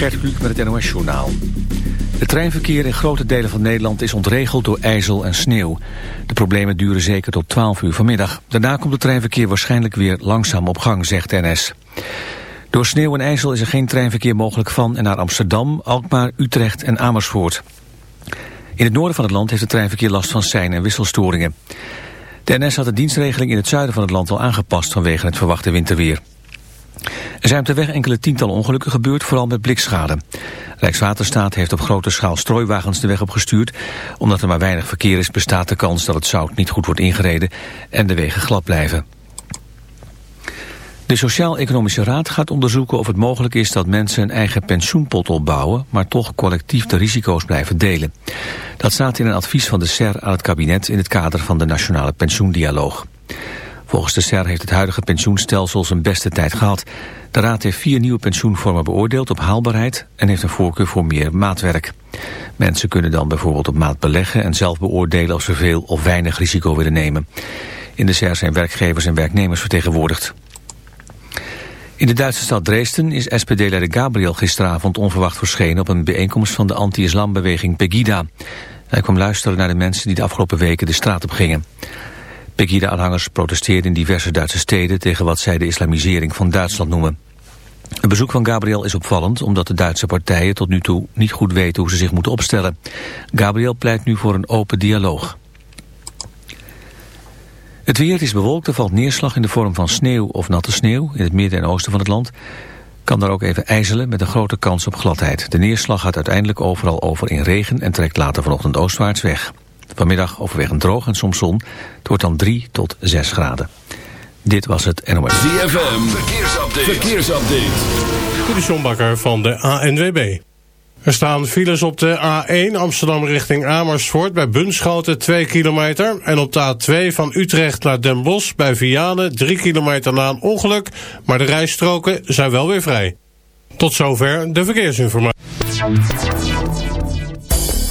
Gert Kluk met het NOS Journaal. Het treinverkeer in grote delen van Nederland is ontregeld door ijzel en sneeuw. De problemen duren zeker tot 12 uur vanmiddag. Daarna komt het treinverkeer waarschijnlijk weer langzaam op gang, zegt NS. Door sneeuw en ijzel is er geen treinverkeer mogelijk van en naar Amsterdam, Alkmaar, Utrecht en Amersfoort. In het noorden van het land heeft het treinverkeer last van sein- en wisselstoringen. De NS had de dienstregeling in het zuiden van het land al aangepast vanwege het verwachte winterweer. Er zijn op de weg enkele tientallen ongelukken gebeurd, vooral met blikschade. Rijkswaterstaat heeft op grote schaal strooiwagens de weg opgestuurd. Omdat er maar weinig verkeer is, bestaat de kans dat het zout niet goed wordt ingereden en de wegen glad blijven. De Sociaal-Economische Raad gaat onderzoeken of het mogelijk is dat mensen een eigen pensioenpot opbouwen, maar toch collectief de risico's blijven delen. Dat staat in een advies van de SER aan het kabinet in het kader van de Nationale Pensioendialoog. Volgens de SER heeft het huidige pensioenstelsel zijn beste tijd gehad. De Raad heeft vier nieuwe pensioenvormen beoordeeld op haalbaarheid en heeft een voorkeur voor meer maatwerk. Mensen kunnen dan bijvoorbeeld op maat beleggen en zelf beoordelen of ze veel of weinig risico willen nemen. In de SER zijn werkgevers en werknemers vertegenwoordigd. In de Duitse stad Dresden is SPD-leider Gabriel gisteravond onverwacht verschenen op een bijeenkomst van de anti-islambeweging Pegida. Hij kwam luisteren naar de mensen die de afgelopen weken de straat op gingen. Pegida-aanhangers protesteerden in diverse Duitse steden tegen wat zij de islamisering van Duitsland noemen. Het bezoek van Gabriel is opvallend omdat de Duitse partijen tot nu toe niet goed weten hoe ze zich moeten opstellen. Gabriel pleit nu voor een open dialoog. Het weer is bewolkt, er valt neerslag in de vorm van sneeuw of natte sneeuw in het midden en oosten van het land. Kan daar ook even ijzelen met een grote kans op gladheid. De neerslag gaat uiteindelijk overal over in regen en trekt later vanochtend oostwaarts weg. Vanmiddag overwegend droog en soms zon. Het wordt dan 3 tot 6 graden. Dit was het NOS. ZFM, verkeersupdate. verkeersupdate. Dit is van de ANWB. Er staan files op de A1 Amsterdam richting Amersfoort bij Bunschoten 2 kilometer. En op de A2 van Utrecht naar Den Bosch bij Vianen 3 kilometer na een ongeluk. Maar de rijstroken zijn wel weer vrij. Tot zover de verkeersinformatie.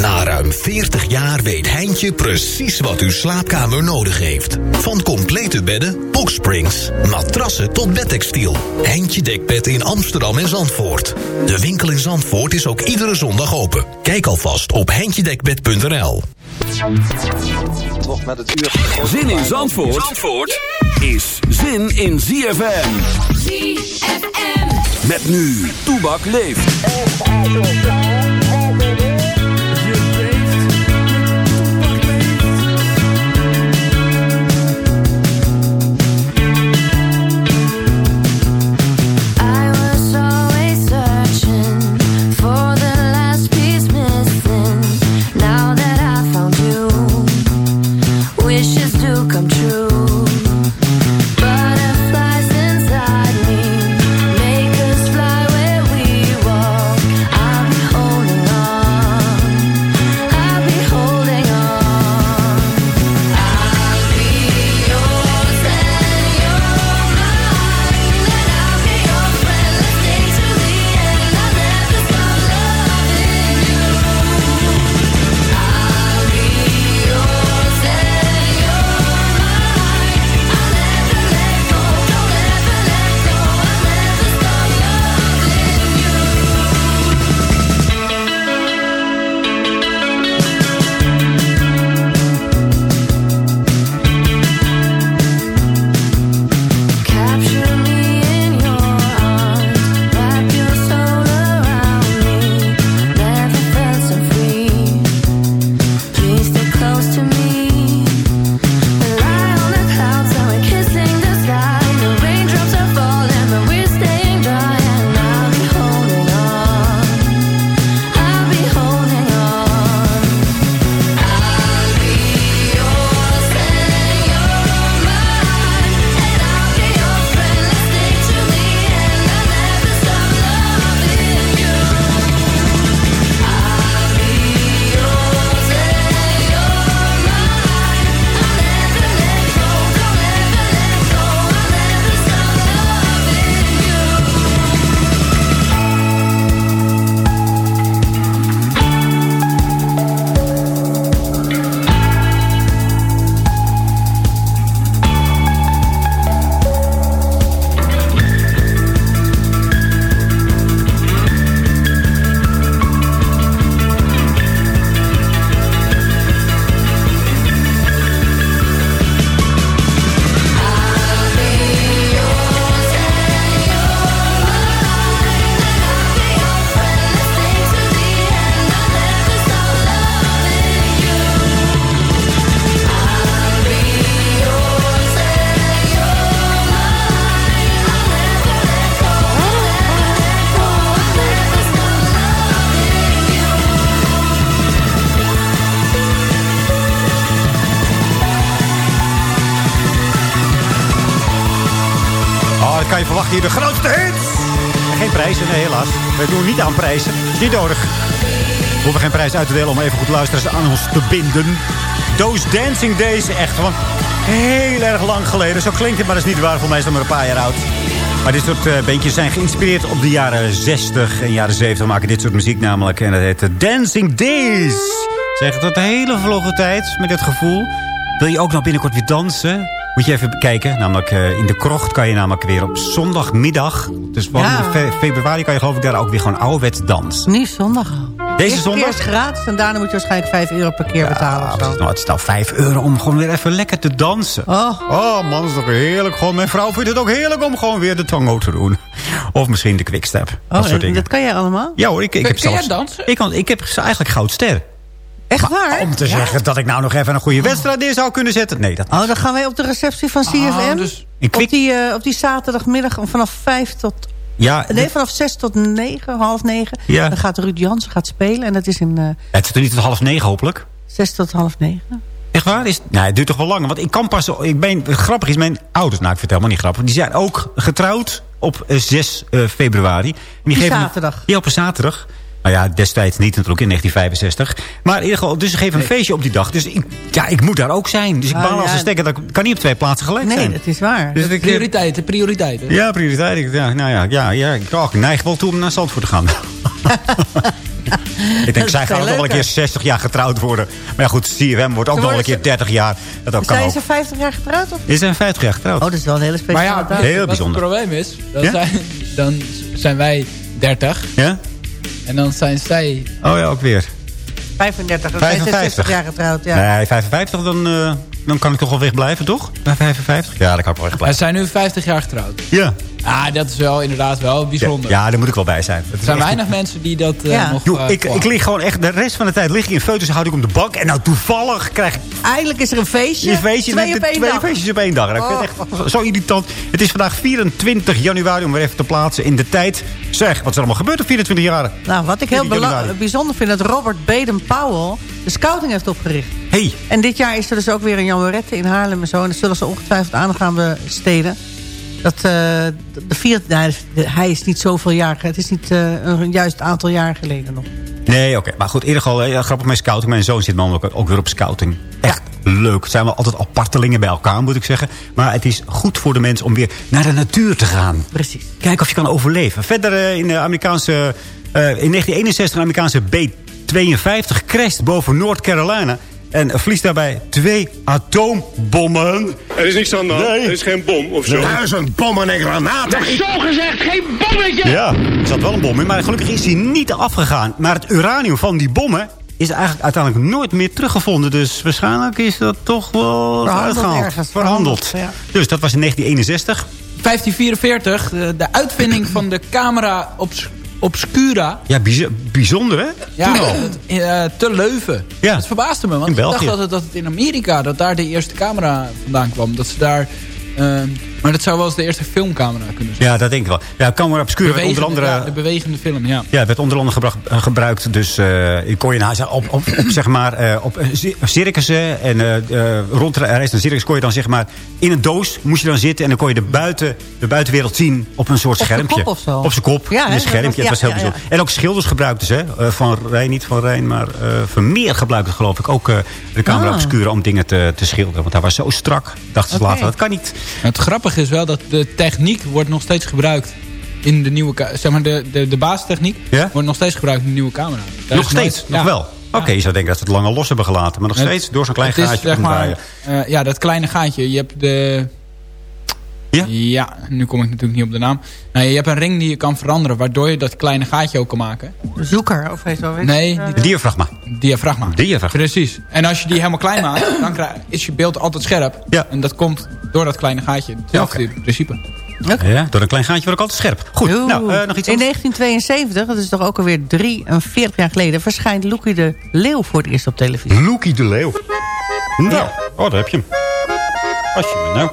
Na ruim 40 jaar weet Heintje precies wat uw slaapkamer nodig heeft. Van complete bedden, boxsprings, matrassen tot bedtextiel. Heintje Dekbed in Amsterdam en Zandvoort. De winkel in Zandvoort is ook iedere zondag open. Kijk alvast op heintjedekbed.nl met het uur. Zin in Zandvoort, Zandvoort is zin in ZFM. ZFM. Met nu, Toebak leeft. We doen niet aan prijzen. Is niet nodig. We hoeven geen prijs uit te delen om even goed luisteraars aan ons te binden. Those Dancing Days, echt van heel erg lang geleden. Zo klinkt het, maar dat is niet waar. Voor mij is het maar een paar jaar oud. Maar dit soort uh, beentjes zijn geïnspireerd op de jaren 60 en jaren 70. maken dit soort muziek namelijk. En dat heet Dancing Days. Zeg tot een hele vlogge tijd met dit gevoel. Wil je ook nog binnenkort weer dansen? Moet je even kijken. Namelijk uh, in de krocht kan je namelijk weer op zondagmiddag. Dus van ja. fe februari kan je geloof ik daar ook weer gewoon ouderwets dansen. Nu zondag Deze Eerst zondag? Eerst gratis en daarna moet je waarschijnlijk 5 euro per keer betalen. Of zo. Nou, het is nou 5 euro om gewoon weer even lekker te dansen. Oh. oh man, dat is toch heerlijk. Gewoon, mijn vrouw vindt het ook heerlijk om gewoon weer de tango te doen. Of misschien de quickstep. Oh, dat soort dingen. dat kan jij allemaal? Ja hoor, ik, ik heb Kun jij zelfs... dansen? Ik, kan, ik heb eigenlijk goudster. Echt waar? Om te zeggen dat ik nou nog even een goede wedstrijd neer zou kunnen zetten. Nee, dat Oh, dan gaan wij op de receptie van CFM. Oh, dus op, die, uh, op die zaterdagmiddag vanaf 5 tot... Ja, Nee, vanaf 6 tot 9, half 9. Ja. Dan gaat Ruud Jansen gaat spelen. En dat is in uh, het is er niet tot half negen hopelijk. 6 tot half 9. Echt waar? Is, nee, het duurt toch wel langer. Want ik kan pas... Ik ben, grappig is, mijn ouders, nou ik vertel maar niet grappig... die zijn ook getrouwd op uh, 6 uh, februari. En die geven zaterdag? Ja, op een zaterdag. Nou ja, destijds niet natuurlijk in 1965. Maar in ieder geval, dus ze geven een feestje op die dag. Dus ik, ja, ik moet daar ook zijn. Dus ik Ah, baal als ja. een stekker. Dat kan niet op twee plaatsen gelijk Nee, zijn. dat is waar. Dus ik, prioriteiten, prioriteiten. ja, prioriteit. Ja, nou ja, ja, ja ik, oh, ik neig wel toe om naar Zandvoort te gaan. ik denk, zij gaan ook wel een keer 60 jaar getrouwd worden. Maar ja, goed, CFM wordt ook nog wel een keer 30 jaar. Dat ook kan Zijn ook. ze 50 jaar getrouwd? Of? Is zijn 50 jaar getrouwd. Oh, dat is wel een hele Maar speciale ja, weet je Heel wat bijzonder. het probleem is? Dan, Ja? zijn, dan zijn wij 30 Ja? En dan zijn zij... Oh ja, ook weer. 35. Dan zijn ze 55. 60 jaar getrouwd, ja. Nee, 55, dan, eh, dan kan ik toch wel wegblijven, toch? Bij 55? Ja, dan kan ik wel Wij wegblijven. zijn nu 50 jaar getrouwd. Ja. Ah, dat is wel inderdaad wel bijzonder. ja, daar moet ik wel bij zijn. Het Er zijn echt- weinig mensen die dat eh, Ja. nog... Joh, eh, ik, ik lig gewoon echt, de rest van de tijd lig ik in foto's, houd ik op de bank. En nou toevallig krijg ik Eindelijk is er een feestje. een feestje Twee met op de één twee dag. feestjes op één dag. En ik vind het Oh. echt zo irritant. Het is vandaag 24 januari, om weer even te plaatsen in de tijd. Zeg, wat is er allemaal gebeurd op 24 jaar? Nou, wat ik heel 14 bela- januari. bijzonder vind... dat Robert Baden-Powell de scouting heeft opgericht. Hey, En dit jaar is er dus ook weer een Jan in Haarlem en zo. En dat zullen ze ongetwijfeld aandacht gaan besteden. Dat, eh, de, de vier, nou, de- hij is niet zoveel jaar... Het is niet eh, een juist aantal jaar geleden nog. Nee, oké. Maar goed, in ieder geval, eh, ja, grappig met scouting. Mijn zoon zit namelijk ook, weer op scouting. Echt leuk. Het zijn wel altijd apartelingen bij elkaar, moet ik zeggen. Maar het is goed voor de mens om weer naar de natuur te gaan. Precies. Kijken of je kan overleven. Verder in de Amerikaanse... in 1961 een Amerikaanse B-52 crasht boven North Carolina. En verliest daarbij twee atoombommen. Er is niks aan de hand. Nee. Er is geen bom of zo. Duizend bommen en granaten. Ja, er zat wel een bom in. Maar gelukkig is hij niet afgegaan. Maar het uranium van die bommen is eigenlijk uiteindelijk nooit meer teruggevonden. Dus waarschijnlijk is dat toch wel Verhandeld uitgehaald. ergens, Verhandeld. Dus dat was in 1961. 1544, de, de uitvinding van de camera obs- obscura. Ja, bijz- bijzonder hè? Ja, Toen al. eh, te Leuven. Ja. Dat verbaasde me, want In ik dacht dat het, dat het in Amerika, dat daar de eerste camera vandaan kwam. Dat ze daar, ehm, maar dat zou wel eens de eerste filmcamera kunnen zijn. Ja, dat denk ik wel. Ja, Camera Obscura werd onder andere... ja, de bewegende film, ja. Ja, het werd onder andere gebracht, eh, gebruikt. Dus eh je kon je nou, op, op, op, zeg maar, eh, op ci- circussen en eh, eh, rond de reis naar circus kon je dan zeg maar in een doos moest je dan zitten en dan kon je de, buiten, de buitenwereld zien op een soort Op zijn schermpje. kop of zo? Op zijn kop, Ja, in een schermpje. dat- het was heel ja, ja, bijzonder. En ook schilders gebruikten ze. eh, van Rijn, niet van Rijn, maar eh Vermeer gebruikte geloof ik ook eh, de camera Ah. obscura om dingen te, te schilderen. Want hij was zo strak. Dachten ze later, dat kan niet. Het grappige is wel dat de techniek wordt nog steeds gebruikt in de nieuwe... Zeg maar, de, de, de basistechniek Ja? wordt nog steeds gebruikt in de nieuwe camera. Daar nog nooit- steeds, ja. nog wel. Oké, je zou denken dat ze het langer los hebben gelaten. Maar nog Het- steeds door zo'n klein Het is, gaatje zeg maar, eh, ja, dat kleine gaatje. Je hebt de... Ja? nu kom ik natuurlijk niet op de naam. Nou, je hebt een ring die je kan veranderen, waardoor je dat kleine gaatje ook kan maken. Zoeker, of weet je wel. Nee, Een diafragma. diafragma. Diafragma. Precies. En als je die helemaal klein maakt, dan krijg- is je beeld altijd scherp. Ja. En dat komt door dat kleine gaatje. Hetzelfde Ja, principe. Ja, door een klein gaatje word ik altijd scherp. Goed, Oeh. nou, eh, nog iets In anders? 1972, dat is toch ook alweer 43 jaar geleden... verschijnt Loekie de Leeuw voor het eerst op televisie. Loekie de Leeuw. Nou, oh, daar heb je hem. Als je me nou...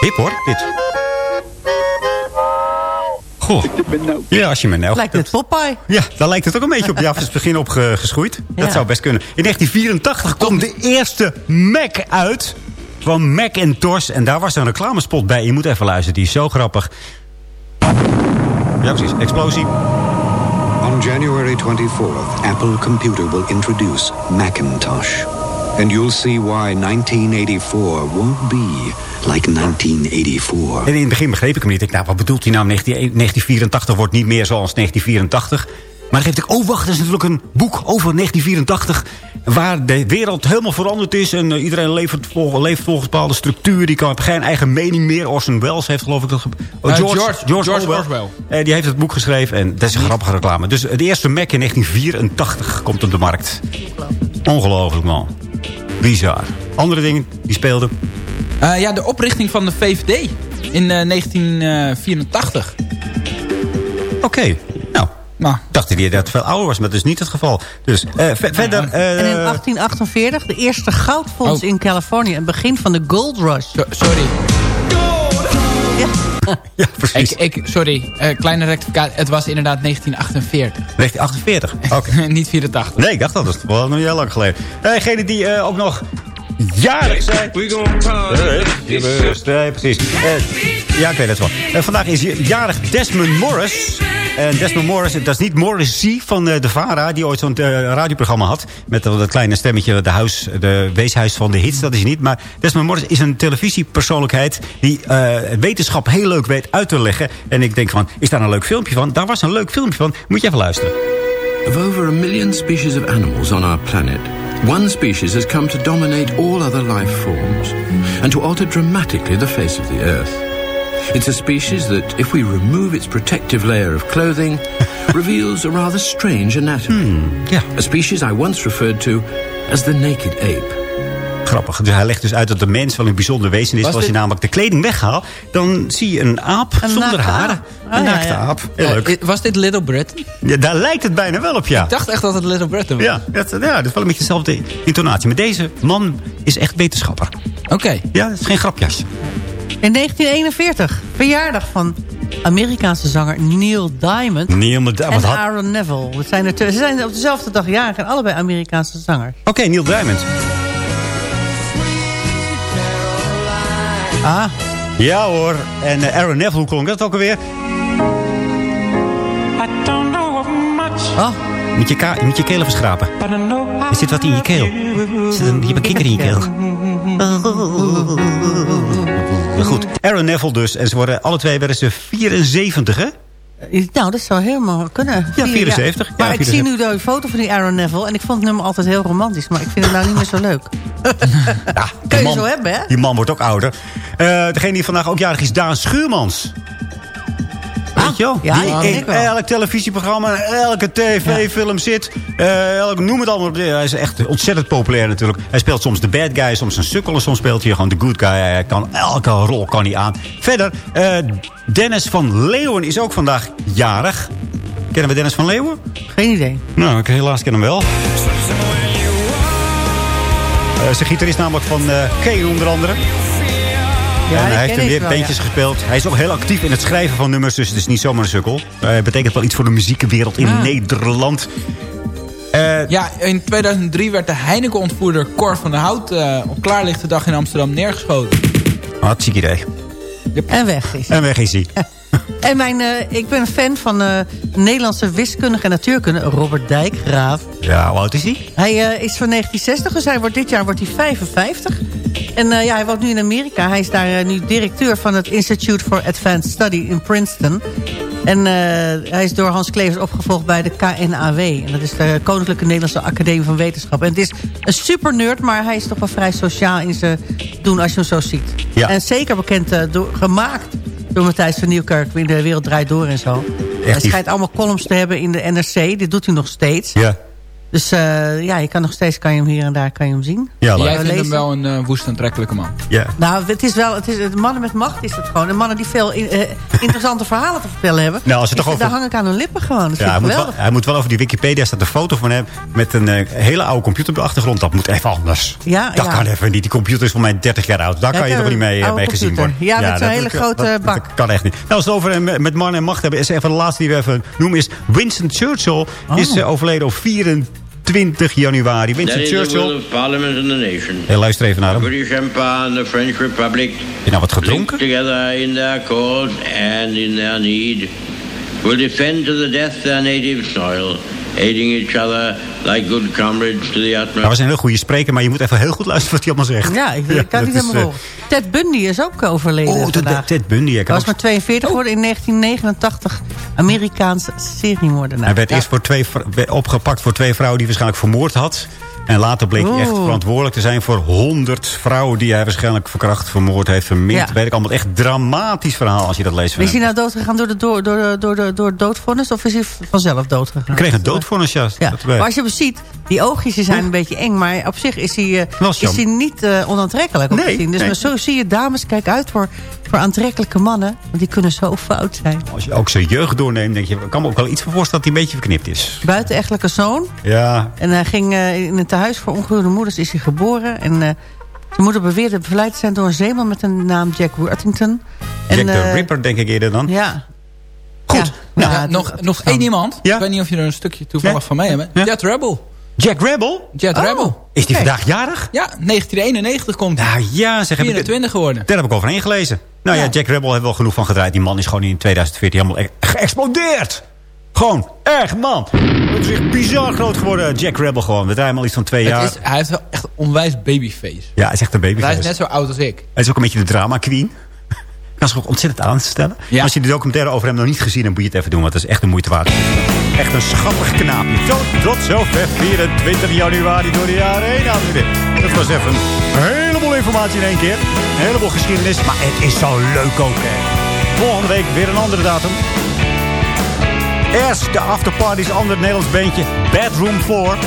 Hip hoor, dit. Goh. Ja, als je me nou... Lijkt het Popeye. Ja, daar lijkt het ook een beetje op. Ja, het is begin op ge- geschoeid. Dat Ja. zou best kunnen. In 1984 kwam de eerste Mac uit. van Macintosh. En daar was een reclamespot bij. Je moet even luisteren, die is zo grappig. Ja, precies. Explosie. On January 24th, Apple Computer will introduce Macintosh. And you'll see why 1984 won't be like 1984. En in het begin begreep ik hem niet. Ik dacht, nou, wat bedoelt hij nou? 19 1984 wordt niet meer zoals 1984. Maar dan geef ik, oh wacht, dat is natuurlijk een boek over 1984... waar de wereld helemaal veranderd is... en uh, iedereen leeft, vol, leeft volgens bepaalde structuur. Die kan, geen eigen mening meer. Orson Welles heeft geloof ik... Dat, oh, Uh, George- George Orwell. Eh, die heeft het boek geschreven en dat is een grappige reclame. Dus de eerste Mac in 1984 komt op de markt. Ongelooflijk man. Bizar. Andere dingen die speelden. Eh, ja, de oprichting van de VVD in eh, 1984. Oké, nou... Nou. Ik dacht dat hij dat veel ouder was, maar dat is niet het geval. Dus eh, ver- verder... eh, En in 1848 de eerste goudfonds Oh. in Californië. Het begin van de Gold Rush. So- sorry. ja, precies. Ik, ik, sorry, eh, kleine rectificatie. Het was inderdaad 1948. 1948. Oké. Niet 84. Nee, ik dacht dat. Dat is wel nog niet heel lang geleden. Eh, Degene die eh, ook nog jarig zijn. Nee, precies. Eh, ja, ik weet het wel. Eh, vandaag is jarig Desmond Morris. En Desmond Morris, dat is niet Morrissey van eh, de VARA... die ooit zo'n eh, radioprogramma had. Met dat, dat kleine stemmetje, de, huis, de weeshuis van de hits. Dat is hij niet. Maar Desmond Morris is een televisiepersoonlijkheid... die eh, wetenschap heel leuk weet uit te leggen. En ik denk van, is daar een leuk filmpje van? Daar was een leuk filmpje van. Moet je even luisteren. Of over a million species of animals on our planet, one species has come to dominate all other life forms and to alter dramatically the face of the Earth. It's a species that, if we remove its protective layer of clothing, reveals a rather strange anatomy. Hmm, ja. A species I once referred to as the naked ape. Grappig. Dus hij legt dus uit dat de mens wel een bijzonder wezen is. Was Als je namelijk de kleding weghaalt, dan zie je een aap Een zonder haren. aap. een Ah, ja, naakte ja. aap. Heel leuk. was dit Little Britain? Ja, daar lijkt het bijna wel op, ja. Ik dacht echt dat het Little Britain was. Ja, dat, ja, dat is wel een beetje dezelfde intonatie. Maar deze man is echt wetenschapper. Oké. Ja, dat is geen grapjas. In 1941, verjaardag van Amerikaanse zanger Neil Diamond... Neil, en had... Aaron Neville. Dat zijn er ze zijn op dezelfde dag jarig en allebei Amerikaanse zangers. Oké, Neil Diamond. Ah, Ja hoor. En eh, Aaron Neville, hoe klonk dat ook alweer? oh, Moet je, moet je keel even schrapen. Er zit wat in je keel. Er zit een, je hebt een kikker in je keel. Maar goed, Aaron Neville dus. En ze worden, alle twee werden ze 74, hè? Nou, dat zou helemaal kunnen. Ja, Vier- 74. Maar Ja, ik zie nu de foto van die Aaron Neville... en ik vond het nummer altijd heel romantisch... maar ik vind het nou niet meer zo leuk. Ja, Kun je man- zo hebben, hè? Die man wordt ook ouder. Eh, degene die vandaag ook jarig is, Daan Schuurmans. Weet je wel? Ja, die in elk televisieprogramma, elke tv-film zit. elk, noem het allemaal. Hij is echt ontzettend populair natuurlijk. Hij speelt soms de bad guy, soms een sukkel. en Soms speelt hij gewoon de good guy. Hij kan, elke rol kan hij aan. Verder, eh, Dennis van Leeuwen is ook vandaag jarig. Kennen we Dennis van Leeuwen? Geen idee. Nou, ik helaas ken hem wel. Uh, zijn gitarist namelijk van uh, Kane onder andere. Ja, en hij heeft er ik meer wel, bandjes ja. gespeeld. Hij is ook heel actief in het schrijven van nummers. Dus het is niet zomaar een sukkel. Hij betekent wel iets voor de muziekwereld in Ah. Nederland. Eh, Ja, in 2003 werd de Heineken-ontvoerder Cor van der Hout... eh, op klaarlichte dag in Amsterdam neergeschoten. Hartstikke idee. En weg is. En weg is hij. En mijn, eh, ik ben een fan van eh, de Nederlandse wiskundige en natuurkunde Robert Dijkgraaf. Ja, hoe oud is hij? Hij eh, is van 1960, dus hij wordt, dit jaar wordt hij 55. En eh, ja, hij woont nu in Amerika. Hij is daar eh, nu directeur van het Institute for Advanced Study in Princeton. En eh, hij is door Hans Klevers opgevolgd bij de KNAW. En dat is de Koninklijke Nederlandse Academie van Wetenschap. En het is een super nerd, maar hij is toch wel vrij sociaal in zijn doen als je hem zo ziet. Ja. En zeker bekend, door, gemaakt door Matthijs van Nieuwkerk in De Wereld Draait Door en zo. hij schijnt allemaal columns te hebben in de NRC. Dit doet hij nog steeds. Ja. Dus eh, ja, je kan nog steeds kan je hem hier en daar kan je hem zien. Ja, Jij vindt hem wel een eh, woest aantrekkelijke man. Ja. Nou, het is wel, het is, het mannen met macht is het gewoon. En mannen die veel in- eh, interessante verhalen te vertellen hebben. Nou, als het toch over- Daar hang ik aan hun lippen gewoon. Dat Ja, hij, moet wel, hij moet wel over die Wikipedia staat een foto van hem met een hele oude computer op de achtergrond. Dat moet even anders. Ja, dat ja. kan even niet. Die computer is voor mij 30 jaar oud. Daar Ja, kan je toch niet mee, mee gezien worden. Ja, met zo'n hele grote dat- bak. Dat kan echt niet. Nou, als we het over met mannen en macht hebben, is even de laatste die we even noemen is Winston Churchill. Oh. Is overleden op 20 januari. Winston Churchill. of Parliament and the nation. Hey, luister even naar hem. British Empire and the French Republic je nou wat gedronken? together in their cause and in their need will defend to the death their native soil, aiding each other like good comrades to the Hij utmost. was een heel goede spreker, maar je moet even heel goed luisteren wat hij allemaal zegt. Ja, ik, ik kan niet helemaal eh, volgen. Ted Bundy is ook overleden Oh, Ted, vandaag. Ted Bundy. Hij, was maar 42 geworden in 1989. Amerikaanse seriemoordenaar. hij werd Ja. eerst voor twee, opgepakt voor twee vrouwen die hij waarschijnlijk vermoord had. En later bleek hij echt verantwoordelijk te zijn voor 100 vrouwen die hij waarschijnlijk verkracht, vermoord heeft, verminkt. Ja. Weet ik allemaal. Echt dramatisch verhaal als je dat leest van Is hij nou doodgegaan door, de, door, door, door, door doodvonnis of is hij vanzelf doodgegaan? Hij kreeg een doodvonnis, ja. Maar als je hem ziet, die oogjes die zijn een beetje eng. Maar op zich is hij, eh, is hij niet eh, onaantrekkelijk om Nee, zien. Dus nee. maar zo zie je dames, kijk uit voor, voor aantrekkelijke mannen. Want die kunnen zo fout zijn. Als je ook zijn jeugd doorneemt, denk je, kan me ook wel iets van voorstellen dat hij een beetje verknipt is. Buitenechtelijke zoon. Ja, En hij ging eh, in het tehuis voor ongehuwde moeders is hij geboren. En eh, zijn moeder beweerde bevleid te zijn door een zeeman met de naam Jack Worthington. En, Jack de eh, Ripper denk ik eerder dan. Ja. Goed. Ja, Nou, Ja, het- nog nog één iemand. Ja? Ik weet niet of je er een stukje toevallig Ja? van mee hebt. Ja? Jet Rebel. Jack Rebel? Jet Oh. Rebel. Is die vandaag jarig? Ja, 1991 komt hij. Nou ja, zeg heb ik. 24 geworden. Daar heb ik overheen gelezen. Nou ja, Ja. Jack Rebel heeft wel genoeg van gedraaid. Die man is gewoon in 2014 helemaal e- geëxplodeerd. Gewoon, erg man. Het is echt bizar groot geworden, Jack Rebel gewoon. We draaien hem al iets van twee jaar. Het is, hij heeft wel echt een onwijs babyface. Ja, hij is echt een baby. Hij is net zo oud als ik. Hij is ook een beetje de drama queen. Kan zich ook ontzettend aanstellen. Ja. Als je de documentaire over hem nog niet gezien hebt, moet je het even doen. Want dat is echt een moeite waard. Echt een schattig knaapje. Zo, tot zover 24 januari door de jaren heen. Dat was even een heleboel informatie in één keer. Een heleboel geschiedenis. Maar het is zo leuk ook, hè. Volgende week weer een andere datum. Eerst de afterparties, ander Nederlands beentje. Bedroom 4.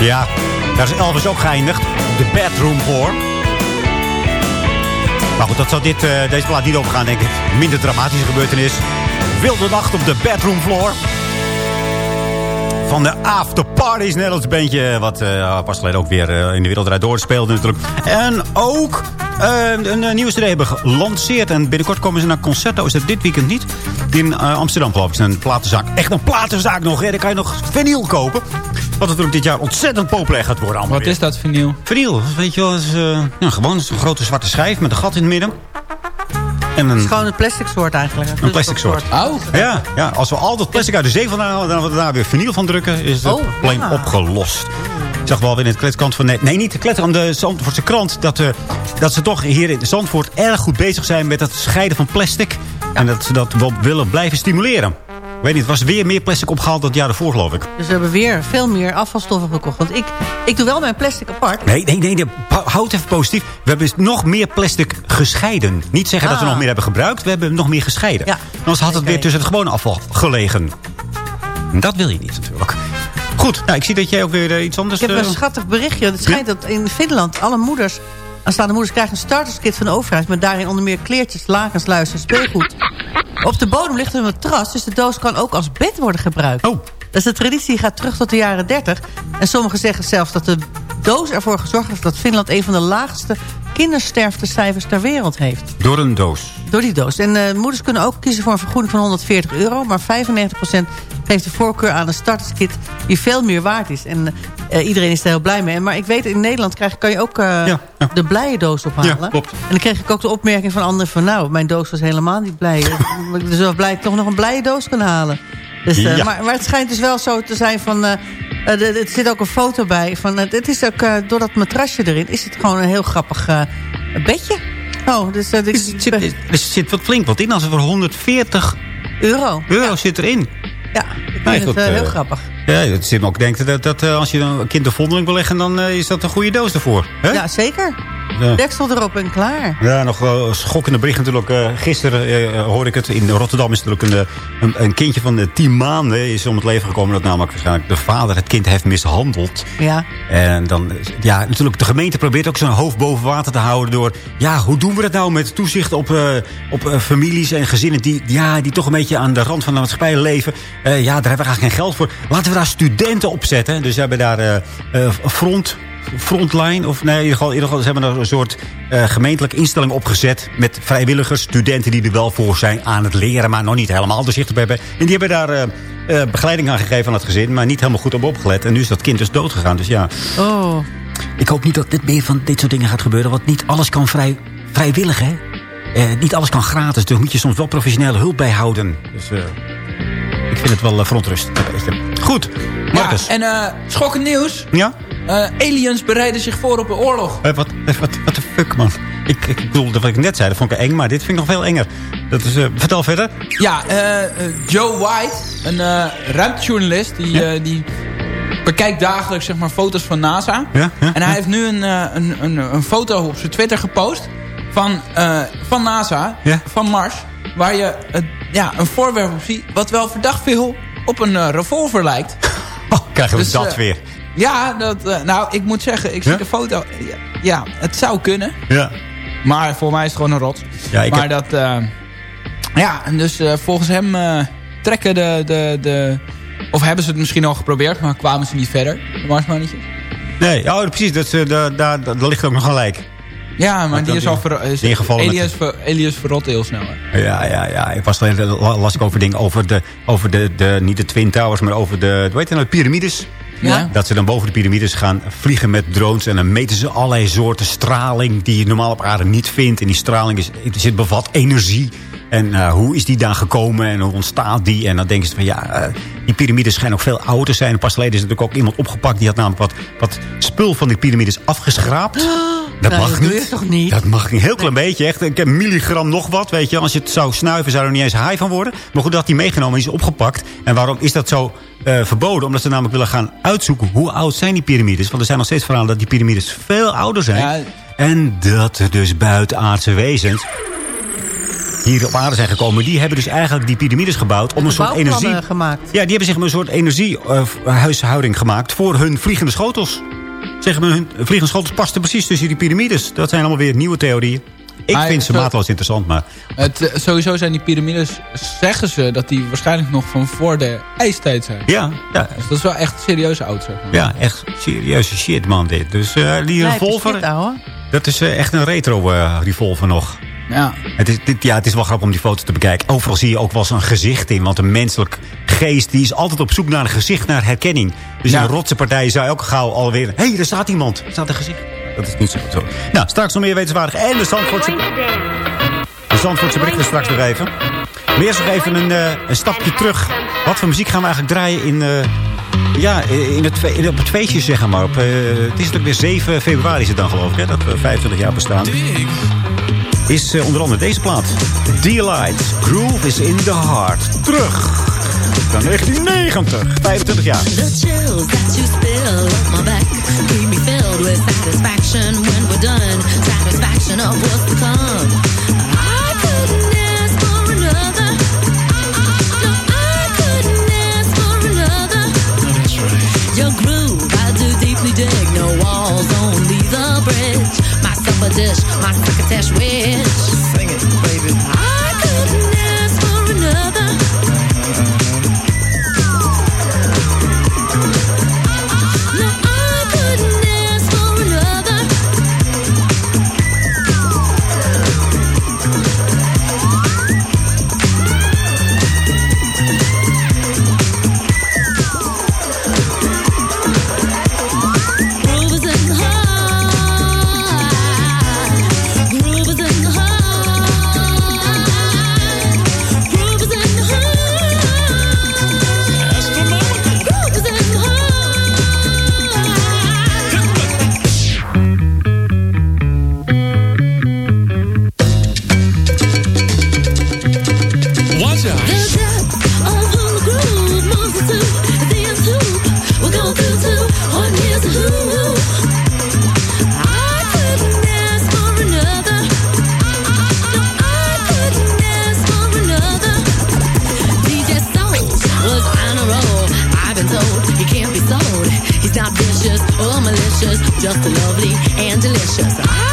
Ja, daar is Elvis ook geëindigd. De bedroom voor. Maar goed, dat zal dit, eh, deze plaat niet overgaan, denk ik. Minder dramatische gebeurtenis. Wilde nacht op de bedroom floor. Van de After Parties, Nederlands bandje. Wat eh, pas geleden ook weer eh, in de wereld door speelde natuurlijk. En ook eh, een eh, nieuwe CD hebben gelanceerd. En binnenkort komen ze naar Concerto. Is dat dit weekend niet? In eh, Amsterdam geloof ik. Is een platenzaak. Echt een platenzaak nog. Hè? Daar kan je nog vinyl kopen. Wat natuurlijk dit jaar ontzettend populair gaat worden. allemaal Wat weer. is dat vinyl? Vinyl, weet je wel. Is, eh, ja, gewoon is een grote zwarte schijf met een gat in het midden. En Het is een, gewoon een plastic soort eigenlijk. een plastic soort. Oh, Ja, ja, als we al dat plastic uit de zee vandaan halen... en dan we daar weer vinyl van drukken... is het Oh, probleem ja. opgelost. Ik zag wel weer in het kletskant van... Nee, nee niet de kletter, aan de Zandvoortse krant... dat eh, dat ze toch hier in Zandvoort erg goed bezig zijn met het scheiden van plastic. En dat ze dat wel willen blijven stimuleren. Weet niet, was weer meer plastic opgehaald dan het jaar ervoor, geloof ik. Dus we hebben weer veel meer afvalstoffen gekocht. Want ik, ik doe wel mijn plastic apart. Nee, nee, nee, nee, houd even positief. We hebben nog meer plastic gescheiden. Niet zeggen dat we Ah. nog meer hebben gebruikt. We hebben nog meer gescheiden. Ja. Anders had het weer tussen het gewone afval gelegen. En Dat wil je niet natuurlijk. Goed, nou, ik zie dat jij ook weer eh, iets anders... Ik heb eh, een schattig berichtje. Het schijnt dat in Finland alle moeders... aanstaande moeders krijgen een starterskit van de overheid... met daarin onder meer kleertjes, lakens, luizen, speelgoed. Op de bodem ligt een matras, dus de doos kan ook als bed worden gebruikt. Oh. Dus de traditie gaat terug tot de jaren 30. En sommigen zeggen zelfs dat de doos ervoor gezorgd heeft... dat Finland een van de laagste kindersterftecijfers ter wereld heeft. Door een doos. Door die doos. En eh, moeders kunnen ook kiezen voor een vergoeding van 140 euro. Maar 95% geeft de voorkeur aan een starterskit die veel meer waard is. En eh, iedereen is er heel blij mee. Maar ik weet, in Nederland krijg, kan je ook eh, de blije doos ophalen. Ja, klopt. En dan kreeg ik ook de opmerking van anderen van... nou, mijn doos was helemaal niet blij. dus wel blij ik toch nog een blije doos kan halen. Dus, eh, maar, maar het schijnt dus wel zo te zijn van... er zit ook een foto bij. Van, het is ook, door dat matrasje erin... is het gewoon een heel grappig bedje. Oh, dus dat Er zit, er zit wat flink wat in. Als er voor 140 euro, euro zit erin. Ja, ik vind het heel grappig. Ja, het zit me ook denken dat, dat eh, als je een kind de vondeling wil leggen... dan eh, is dat een goede doos ervoor. Hè? Ja, zeker. Ja. Deksel erop en klaar. Ja, nog een schokkende bericht natuurlijk. eh, gisteren eh, hoorde ik het. In Rotterdam is natuurlijk een, eh, een, een kindje van eh, 10 maanden is om het leven gekomen. Dat namelijk waarschijnlijk de vader het kind heeft mishandeld. Ja. En dan, ja, natuurlijk, de gemeente probeert ook zijn hoofd boven water te houden door... Ja, hoe doen we dat nou met toezicht op, eh, op eh, families en gezinnen die, ja, die toch een beetje aan de rand van de maatschappij leven? Eh, ja, daar hebben we eigenlijk geen geld voor. Laten we daar studenten op zetten. Dus we hebben daar eh, eh, front... Frontline, of nee, in ieder geval, in ieder geval ze hebben er een soort eh, gemeentelijke instelling opgezet. Met vrijwilligers, studenten die er wel voor zijn aan het leren, maar nog niet helemaal de zicht op hebben. En die hebben daar eh, eh, begeleiding aan gegeven aan het gezin, maar niet helemaal goed op opgelet. En nu is dat kind dus dood gegaan. Dus ja, Oh. ik hoop niet dat dit meer van dit soort dingen gaat gebeuren. Want niet alles kan vrij, vrijwillig, hè? Niet alles kan gratis. Dus moet je soms wel professionele hulp bij houden. Dus eh, ik vind het wel verontrust. Goed, Marcus. Ja, en eh schokkend nieuws. Ja? Eh, aliens bereiden zich voor op een oorlog. Eh, wat, eh, wat, wat de fuck, man? Ik, ik bedoel, wat ik net zei, dat vond ik eng. Maar dit vind ik nog veel enger. Dat is, vertel verder. Ja, Joe White, een ruimtejournalist, die, die bekijkt dagelijks zeg maar, foto's van NASA. Ja, ja, en hij heeft nu een, een, een, een foto op zijn Twitter gepost van, van NASA, van Mars. Waar je ja, een voorwerp op ziet wat wel verdacht veel op een revolver lijkt. Oh, krijgen we Dus, dat weer. Ja, dat, eh, nou, ik moet zeggen, ik zie Ja? de foto. Ja, ja, het zou kunnen. Ja. Maar voor mij is het gewoon een rot. Ja, ik maar heb- dat... eh, ja, en dus eh, volgens hem trekken de, de, de... Of hebben ze het misschien al geprobeerd, maar kwamen ze niet verder. De Marsmannetjes. Nee, oh, precies. Dat, daar, daar, daar ligt ook nog gelijk. Ja, maar die is al ver, is, die ingevallen met aliens, ver, aliens verrotten heel snel. hè. Ja, ja, ja. Ik was alleen, las ik over dingen over de, over de, de, niet de Twin Towers, maar over de, heet het nou, de piramides. Ja. Dat ze dan boven de piramides gaan vliegen met drones. En dan meten ze allerlei soorten straling die je normaal op aarde niet vindt. En die straling is, er zit bevat energie. En eh, hoe is die daar gekomen en hoe ontstaat die? En dan denken ze van ja, eh, die piramides schijnen ook veel ouder te zijn. Pas geleden is er natuurlijk ook iemand opgepakt. Die had namelijk wat, wat spul van die piramides afgeschraapt. Dat mag dat niet. toch niet? Dat mag niet. Heel klein beetje. Echt een milligram nog wat. Weet je. Als je het zou snuiven zou er niet eens high van worden. Maar goed, dat had hij meegenomen en is opgepakt. En waarom is dat zo eh, verboden? Omdat ze namelijk willen gaan uitzoeken hoe oud zijn die piramides. Want er zijn nog steeds verhalen dat die piramides veel ouder zijn. Ja. En dat er dus buitenaardse wezens hier op aarde zijn gekomen. Die hebben dus eigenlijk die piramides gebouwd om een soort energie... gemaakt. Ja, die hebben zeg maar een soort energiehuishouding gemaakt voor hun vliegende schotels. Zeg maar, hun vliegende schotels pasten precies tussen die piramides. Dat zijn allemaal weer nieuwe theorieën. Ik Maar vind ze zo- maatloos interessant, maar... Het, eh, sowieso zijn die piramides, zeggen ze, dat die waarschijnlijk nog van voor de ijstijd zijn. Ja, ja, Dus dat is wel echt serieus oud, zeg maar. ja echt serieuze shit, man, dit. Dus eh, die revolver, dat is eh, echt een retro eh, revolver nog. Ja. Het is, dit, ja, het is wel grappig om die foto te bekijken. Overal zie je ook wel eens een gezicht in. Want een menselijk geest die is altijd op zoek naar een gezicht, naar herkenning. Dus Ja. in rotse partijen zou je ook gauw alweer... Hé, hey, er staat iemand. Er staat een gezicht. Dat is niet zo. zo. Nou, straks nog meer wetenswaardig. En de Zandvoortse... De Zandvoortse berichten straks nog even. Maar eerst nog even een, eh, een stapje terug. Wat voor muziek gaan we eigenlijk draaien in, eh, Ja, in het, in, op het feestje zeg maar. Op, eh, het is ook weer 7 februari is het dan geloof ik, hè, dat we 25 jaar bestaan. Is eh, onder andere deze plaat. Delight, Groove is in the Heart. Terug. Van 1990, 25 jaar. The chills that you spill up my back keep me filled with satisfaction when we're done. Satisfaction of what's to come. I couldn't ask for another. No, I couldn't ask for another. Your groove, deeply dig. No walls, only the bridge. My supper dish, my crocketesh wish. Sing it, baby. I been told he can't be sold. He's not vicious or malicious, just lovely and delicious.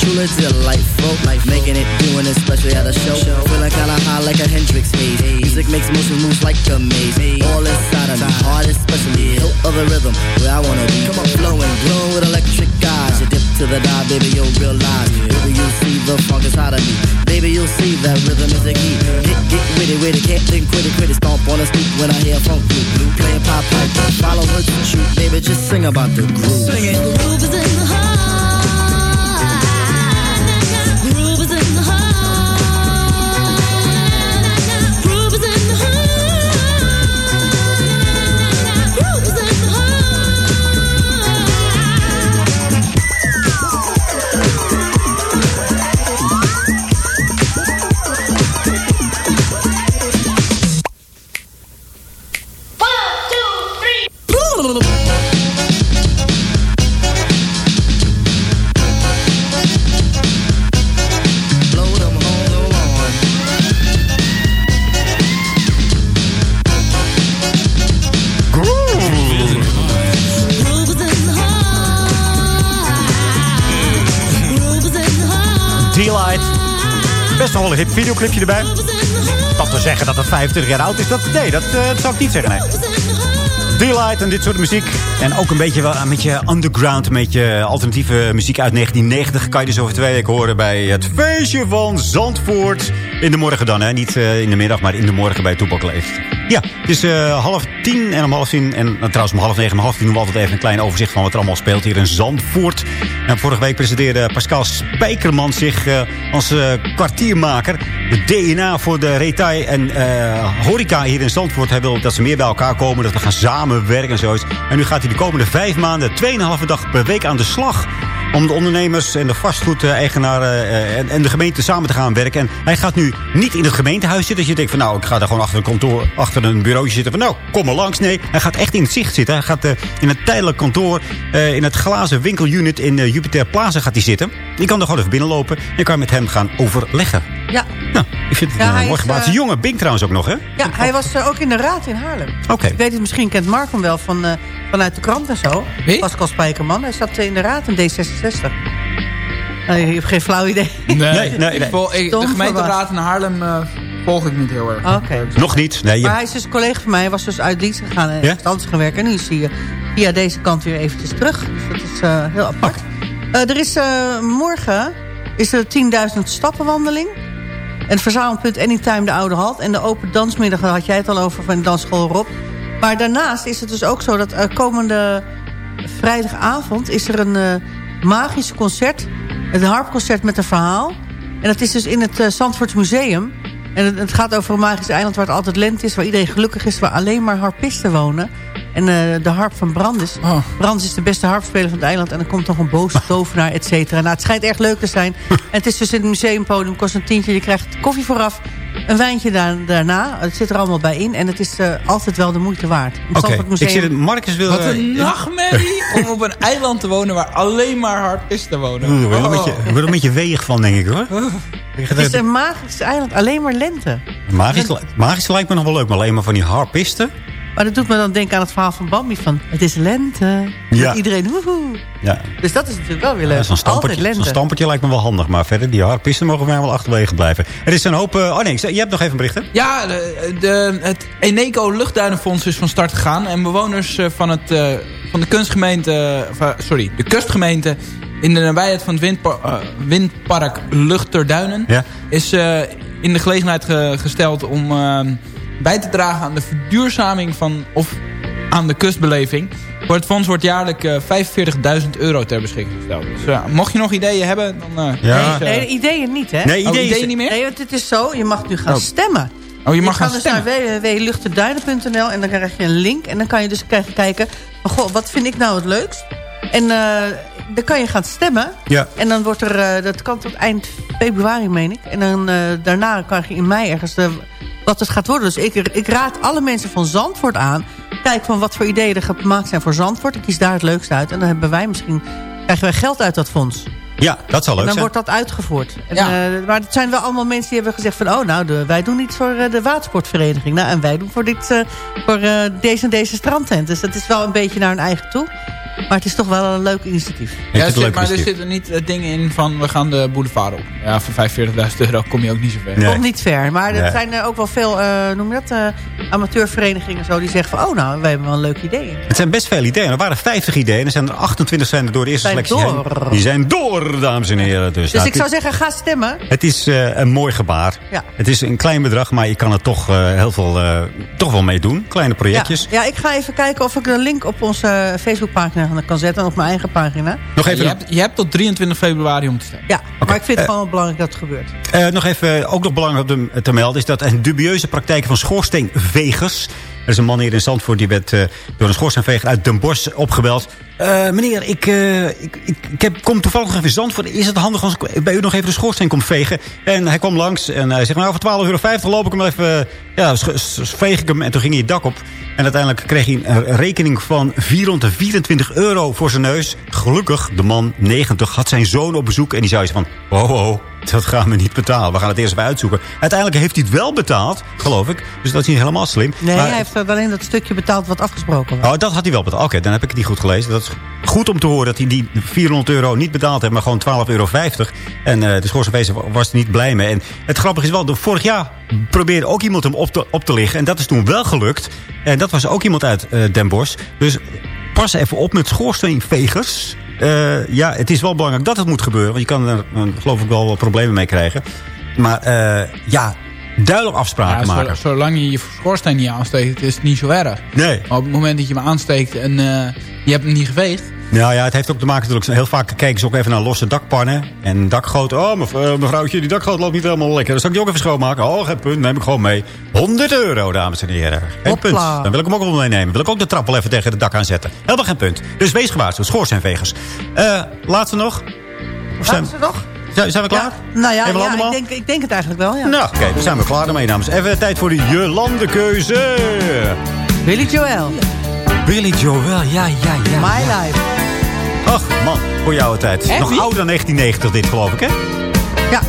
Truly delightful. Life making it, doing it, especially at a show. Feeling kinda high like a Hendrix haze. Music makes motion moves like a maze. All inside of me, heart especially. Hilt of the rhythm, where I wanna be. Come on, flowing, glowing with electric eyes. You dip to the dive, baby, you'll realize. Baby, you'll see the funk inside of me. Baby, you'll see that rhythm is the key. Get, get witty, witty, can't think, quitty, quitty. Stomp on the street when I hear funk blue, blue. Playing pop pipe, follow her to shoot. Baby, just sing about the groove. Sing it. Groove is in the heart. Hip videoclipje erbij. Dat te zeggen dat het 25 jaar oud is, dat, nee, dat, eh, zou ik niet zeggen. Nee. Delight en dit soort muziek. En ook een beetje, wel, een beetje underground, een beetje alternatieve muziek uit 1990. Kan je dus over twee weken horen bij het feestje van Zandvoort. In de morgen dan, hè. Niet eh, in de middag, maar in de morgen bij Toepak Leeft. Ja, het is eh, half tien en om half tien... en eh, trouwens om half negen en half tien doen we altijd even een klein overzicht... van wat er allemaal speelt hier in Zandvoort. En vorige week presenteerde Pascal Spijkerman zich als kwartiermaker. De DNA voor de retail en horeca hier in Zandvoort. Hij wil dat ze meer bij elkaar komen, dat we gaan samenwerken en zoiets. En nu gaat hij de komende vijf maanden, 2,5 dag per week aan de slag om de ondernemers en de vastgoedeigenaren eh, en, en de gemeente samen te gaan werken. En hij gaat nu niet in het gemeentehuis zitten. Dat je denkt van nou, ik ga daar gewoon achter een kantoor, achter een bureautje zitten. Van nou, kom maar langs. Nee, hij gaat echt in het zicht zitten. Hij gaat eh, in het tijdelijk kantoor, eh, in het glazen winkelunit in eh, Jupiter Plaza gaat hij zitten. Je kan er gewoon even binnenlopen en kan met hem gaan overleggen. Ja. Nou, ik vind het Ja, een hij mooi gebaat. eh, jonge Bink trouwens ook nog, hè? Ja, hij was eh, ook in de raad in Haarlem. Oké. Ik weet het, misschien kent Mark hem wel van, eh, vanuit de krant en zo. Pascal Spijkerman. Hij zat eh, in de raad in D66. Nou, je hebt geen flauw idee. Nee, ik vol- ik- de gemeenteraad in Haarlem eh, volg ik niet heel erg. Oké. Nog niet. Nee, je- Maar hij is dus een collega van mij. Hij was dus uit dienst gegaan en Ja? heeft anders gaan werken. En nu is hij eh, via deze kant weer eventjes terug. Dus dat is eh, heel apart. Eh, er is eh, morgen is er 10.000 stappenwandeling. En het verzamelpunt Anytime de Oude Halt. En de open dansmiddag, daar had jij het al over van de dansschool Rob. Maar daarnaast is het dus ook zo dat eh, komende vrijdagavond is er een magisch concert. Een harpconcert met een verhaal. En dat is dus in het Zandvoorts Museum. En het, het, gaat over een magisch eiland waar het altijd lente is. Waar iedereen gelukkig is. Waar alleen maar harpisten wonen. En uh, de harp van Brandis. Oh. Brandis is de beste harpspeler van het eiland. En dan komt nog een boze tovenaar, et cetera. Nou, het schijnt echt leuk te zijn. en het is dus in het museumpodium. Kost een tientje. Je krijgt koffie vooraf. Een wijntje daar, daarna. Het zit er allemaal bij in. En het is uh, altijd wel de moeite waard. Oké, okay. ik zie dat Marcus wil... Wat een nachtmerrie om op een eiland te wonen... waar alleen maar harpisten wonen. Ik word er een, een beetje weeg van, denk ik hoor. Het is een magisch eiland. Alleen maar lente. Magisch, magisch lijkt me nog wel leuk. Maar alleen maar van die harpisten... Maar dat doet me dan denken aan het verhaal van Bambi van... het is lente. Ja. Iedereen woehoe. Ja. Dus dat is natuurlijk wel weer leuk. Ja, Altijd lente. Zo'n stampertje lijkt me wel handig. Maar verder, die harpisten mogen wij wel achterwege blijven. Er is een hoop... Uh, oh nee, je hebt nog even berichten. Ja, de, de, het Eneco Luchtduinenfonds is van start gegaan. En bewoners van, het, uh, van de kunstgemeente... Uh, sorry, de kustgemeente... in de nabijheid van het windpa windpark Luchterduinen... Ja. is in de gelegenheid ge gesteld om bij te dragen aan de verduurzaming van of aan de kustbeleving. Voor het fonds wordt jaarlijk uh, 45.000 euro ter beschikking gesteld. Dus uh, mocht je nog ideeën hebben, dan... Uh, ja. nee, nee, ideeën niet, hè? Nee, ideeën, oh, ideeën niet meer? Nee, want het is zo, je mag nu gaan oh. stemmen. Oh, je mag je gaan stemmen? dus naar www.luchterduinen.nl en dan krijg je een link. En dan kan je dus kijken, oh, goh, wat vind ik nou het leukst? En uh, dan kan je gaan stemmen. Ja. En dan wordt er, uh, dat kan tot eind februari, meen ik. En dan uh, daarna kan je in mei ergens de, wat het gaat worden. Dus ik, ik raad alle mensen van Zandvoort aan. Kijk van wat voor ideeën er gemaakt zijn voor Zandvoort. Ik kies daar het leukste uit. En dan hebben wij misschien, krijgen wij geld uit dat fonds. Ja, dat zal leuk en dan zijn. wordt dat uitgevoerd. En, ja. uh, maar het zijn wel allemaal mensen die hebben gezegd van... oh, nou, de, wij doen iets voor uh, de watersportvereniging. Nou, en wij doen voor, dit, uh, voor deze en deze strandtent. Dus dat is wel een beetje naar hun eigen toe. Maar het is toch wel een leuk initiatief. Ja, zit, leuk maar initiatief. er zitten niet uh, dingen in van we gaan de boulevard op. Ja, voor 45.000 euro kom je ook niet zo ver. Nee. Nog niet ver. Maar er nee. zijn uh, ook wel veel, uh, noem je dat, amateurverenigingen zo, die zeggen van, oh nou, wij hebben wel een leuk idee. Het zijn best veel ideeën. Er waren 50 ideeën en er zijn er 28 zijn er door de eerste zijn selectie door. heen. Die zijn door, dames en heren. Dus, dus nou, ik zou zeggen, ga stemmen. Het is een mooi gebaar. Ja. Het is een klein bedrag, maar je kan er toch heel veel toch wel mee doen. Kleine projectjes. Ja. ja, ik ga even kijken of ik de link op onze Facebookpagina kan zetten. Op mijn eigen pagina. Nog even je, hebt, je hebt tot 23 februari om te stemmen. Ja, okay. maar ik vind het uh, gewoon belangrijk dat het gebeurt. Uh, nog even, ook nog belangrijk om te, te melden... is dat een dubieuze praktijken van schoorsteenvegers... Er is een man hier in Zandvoort die werd uh, door een schoorsteenveger uit Den Bosch opgebeld. Uh, meneer, ik, uh, ik, ik, ik heb, kom toevallig even in Zandvoort. Is het handig als ik bij u nog even de schoorsteen kom vegen? En hij kwam langs en hij zegt, nou voor 12,50 euro loop ik hem even... Ja, veeg ik hem en toen ging hij het dak op. En uiteindelijk kreeg hij een rekening van 424 euro voor zijn neus. Gelukkig, de man, 90, had zijn zoon op bezoek. En die zei van, oh, oh, dat gaan we niet betalen. We gaan het eerst even uitzoeken. Uiteindelijk heeft hij het wel betaald, geloof ik. Dus dat is niet helemaal slim. Nee, maar, hij heeft alleen dat stukje betaald wat afgesproken was. Oh, dat had hij wel betaald. Oké, okay, dan heb ik het niet goed gelezen. Dat is goed om te horen dat hij die 400 euro niet betaald heeft, maar gewoon 12,50 euro. En uh, de schoorsteenveger was er niet blij mee. En het grappige is wel, vorig jaar probeerde ook iemand hem op te, op te liggen. En dat is toen wel gelukt. En dat was ook iemand uit uh, Den Bosch. Dus pas even op met schoorsteenvegers. Uh, ja, het is wel belangrijk dat het moet gebeuren. Want je kan er, uh, geloof ik, wel wat problemen mee krijgen. Maar uh, ja, duidelijk afspraken ja, maken. Zolang je je schoorsteen niet aansteekt, is het niet zo erg. Nee. Maar op het moment dat je hem aansteekt en je hebt hem niet geveegd... Nou ja, het heeft ook te maken natuurlijk... Heel vaak kijken ze ook even naar losse dakpannen. En dakgoot. Oh, mevrouw, mevrouwtje, die dakgoot loopt niet helemaal lekker. Dan zal ik die ook even schoonmaken. Oh, geen punt. neem ik gewoon mee. 100 euro, dames en heren. Geen punt. Dan wil ik hem ook wel meenemen. Wil ik ook de trap wel even tegen het dak aanzetten. Helemaal geen punt. Dus wees gewaarschuwd. Schoorseenvegers. Uh, laatste nog. Of zijn, laatste nog? Zijn, zijn we klaar? Ja, nou ja, ja ik, denk, ik denk het eigenlijk wel, ja. Nou, oké, okay, dan zijn we klaar ermee, dames. Even tijd voor de Jolande-keuze. Billy Joel. Billy Joel, ja, ja, ja. My ja. life. Voor jouw tijd. Echt? Nog ouder dan 1990 dit, geloof ik, hè? Ja.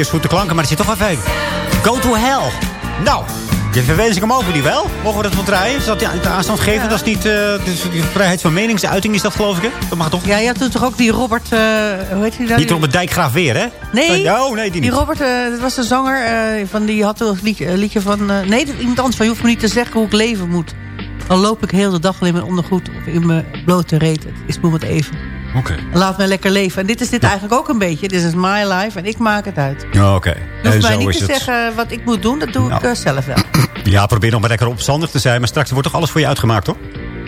Ja, ja, meer zoete klanken, maar er zit toch even. Go to hell. Nou, dit verwens ik hem over die wel. Mogen we dat wel draaien? Is dat ja, de aanstandgevend? Dat is niet... eh, de vrijheid van meningsuiting is dat, geloof ik, hè? Dat mag toch? Ja, je hebt toen toch ook die Robert... eh, hoe heet hij dan? Niet op het dijkgraaf weer, hè? Nee, Oh, nee, die niet. Robert, eh, dat was een zanger, eh, van, die had een liedje, liedje van... eh, nee, iemand anders van, je hoeft me niet te zeggen hoe ik leven moet. Al loop ik heel de dag al in mijn ondergoed of in mijn blote reet. Het is me wat even. Oké. Laat mij lekker leven. En dit is dit eigenlijk ook een beetje. Dit is my life en ik maak het uit. Oké. Hoeft En mij niet te het. zeggen wat ik moet doen. Dat doe ik Nou. eh, zelf wel. Ja, probeer nog maar lekker opstandig te zijn. Maar straks wordt toch alles voor je uitgemaakt, hoor?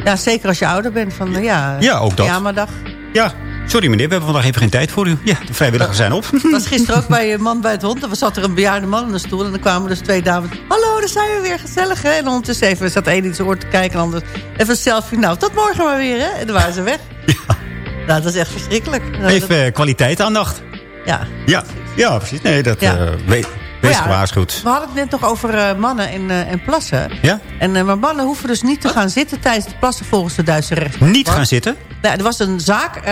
Ja, zeker als je ouder bent. Van, eh, ja, Ja, ook dat. Ja, maar dag. Ja. Sorry meneer, we hebben vandaag even geen tijd voor u. Ja, de vrijwilligers zijn op. Ik was gisteren ook bij een man bij het hond. Er zat er een bejaarde man in de stoel. En dan kwamen dus twee dames. Hallo, daar zijn we weer. Gezellig, hè? En ondertussen even zat één in zijn oor te kijken. En anders even een selfie. Nou, tot morgen maar weer, hè? En dan waren ze weg. Ja. Nou, dat is echt verschrikkelijk. Nou, Even eh, kwaliteit aandacht. ja. Ja, ja precies. Nee, dat Ja. eh, Maar wees ja, gewaarschuwd. We hadden het net nog over eh, mannen en, en plassen. Ja? En, maar mannen hoeven dus niet te gaan zitten tijdens het plassen volgens de Duitse rechtbank. Niet gaan zitten? Nou, er was een zaak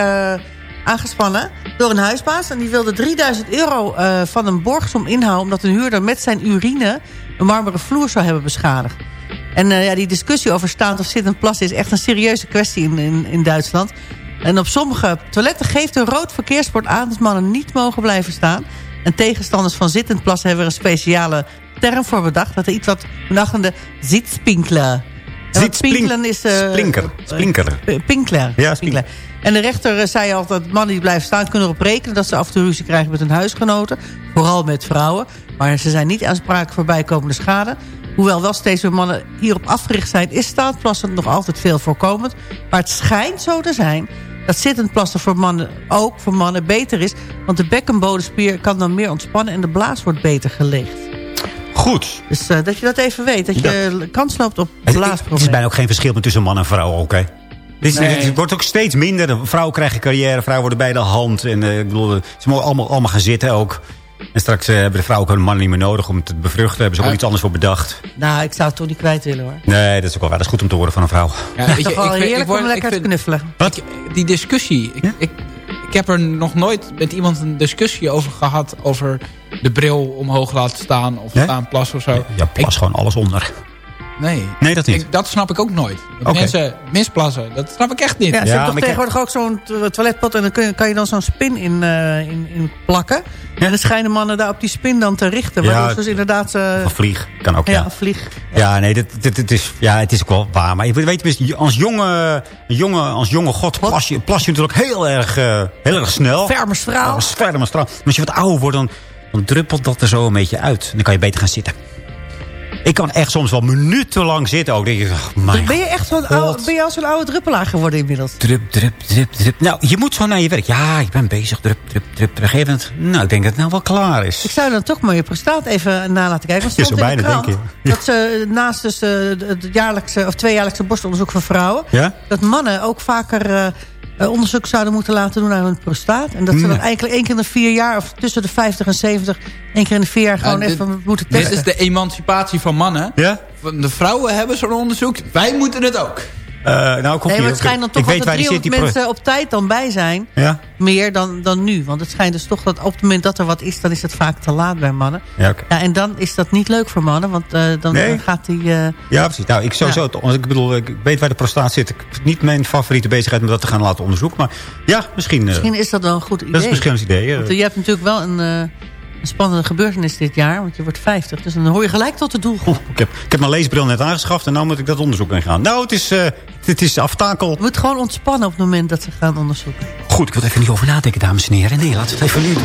aangespannen door een huisbaas. En die wilde 3000 euro van een borgsom inhouden... omdat een huurder met zijn urine een marmeren vloer zou hebben beschadigd. En ja, die discussie over staand of zittend plassen... is echt een serieuze kwestie in, in, in Duitsland. En op sommige toiletten geeft een rood verkeersbord aan... dat mannen niet mogen blijven staan. En tegenstanders van zittend plassen hebben er een speciale term voor bedacht. Dat er iets wat benachende zitspinkler. En wat pinkelen is... eh, Splinker. Splinker. eh, Pinkler. Ja, Pinkler. En de rechter eh, zei altijd... mannen die blijven staan kunnen erop rekenen... dat ze af en toe ruzie krijgen met hun huisgenoten. Vooral met vrouwen. Maar ze zijn niet aansprakelijk voor bijkomende schade. Hoewel wel steeds meer mannen hierop afgericht zijn... is staandplassen nog altijd veel voorkomend. Maar het schijnt zo te zijn... dat zittend plassen voor mannen ook voor mannen beter is. Want de bekkenbodemspier kan dan meer ontspannen... en de blaas wordt beter geleegd. Goed. Dus eh, dat je dat even weet. Dat je kans loopt op Het, het blaasproblemen. is bijna ook geen verschil meer tussen man en vrouw, oké? Nee. Het wordt ook steeds minder. De Vrouwen krijgen carrière, vrouwen worden bij de hand. En, eh, ik bedoel, ze mogen allemaal, allemaal gaan zitten ook. En straks eh, hebben de vrouwen ook hun man niet meer nodig om te bevruchten. Hebben ze ook iets anders voor bedacht. Nou, ik zou het toch niet kwijt willen hoor. Nee, dat is ook wel waar. Dat is goed om te horen van een vrouw. Ja, toch wel heerlijk om lekker te knuffelen. Ik, die discussie, ik, ik, ik heb er nog nooit met iemand een discussie over gehad... over de bril omhoog laten staan of Ja? staan plassen of zo. Ja, plas gewoon alles onder. Nee. Nee, dat niet. Ik- dat snap ik ook nooit. Dat mensen misplassen, dat snap ik echt niet. Ja, ze Ja, hebben toch ik- tegenwoordig ook zo'n to- toiletpot... en dan kun je, kan je dan zo'n spin in, eh, in, in plakken. En dan schijnen mannen daar op die spin dan te richten. Ja, Waardoor dus inderdaad... eh, Een vlieg kan ook, ja, ja. een vlieg. Ja, nee, dit, dit, dit is, ja, het is ook wel waar. Maar je weet, als jonge, een jonge, als jonge god plas je, plas je natuurlijk heel erg, eh, heel erg snel. Fermerstraal. Ja, Fermerstraal. Maar als je wat ouder wordt, dan, dan druppelt dat er zo een beetje uit. Dan kan je beter gaan zitten. Ik kan echt soms wel minutenlang zitten ook. Denk je, Ben je echt zo'n oude, ben je al zo'n oude druppelaar geworden inmiddels? Drup, drup, drup, drup. Nou, je moet zo naar je werk. Ja, ik ben bezig. Drup, drup, drup. Op een gegeven moment, nou, ik denk dat het nou wel klaar is. Ik zou dan toch maar je prostaat even na laten kijken. Want Je stond in de bijna krant denken. Dat ze naast dus, eh, het jaarlijkse of tweejaarlijkse borstonderzoek van vrouwen... Ja? dat mannen ook vaker eh, eh, onderzoek zouden moeten laten doen naar hun prostaat. En dat ze dan eigenlijk één keer in de vier jaar... of tussen de 50 en 70, één keer in de vier jaar gewoon dit- even moeten Dit testen. is de emancipatie van mannen. Ja? Van De vrouwen hebben zo'n onderzoek. Wij moeten het ook. Eh, nou, ik hoef Nee, maar het schijnt dan ik toch dat er die zit. 300 Die mensen op tijd dan bij zijn. Ja? Meer dan, dan nu. Want het schijnt dus toch dat op het moment dat er wat is... dan is het vaak te laat bij mannen. Ja. Ja, en dan is dat niet leuk voor mannen. Want eh, dan Nee. gaat die... eh, Ja, precies. Nou, ik sowieso, ik bedoel, ik weet waar de prostaat zit. Ik, niet mijn favoriete bezigheid om dat te gaan laten onderzoeken. Maar ja, misschien... misschien is dat wel een goed idee. dat is misschien een idee. Want, je hebt natuurlijk wel een, een spannende gebeurtenis dit jaar. Want je wordt 50. Dus dan hoor je gelijk tot de doelgroep. ik, heb, ik heb mijn leesbril net aangeschaft en nu moet ik dat onderzoek in gaan. Nou, het is, eh, het is aftakel. Je moet gewoon ontspannen op het moment dat ze gaan onderzoeken. Goed, ik wil er even niet over nadenken, dames en heren. Nee, laten we het even nu doen.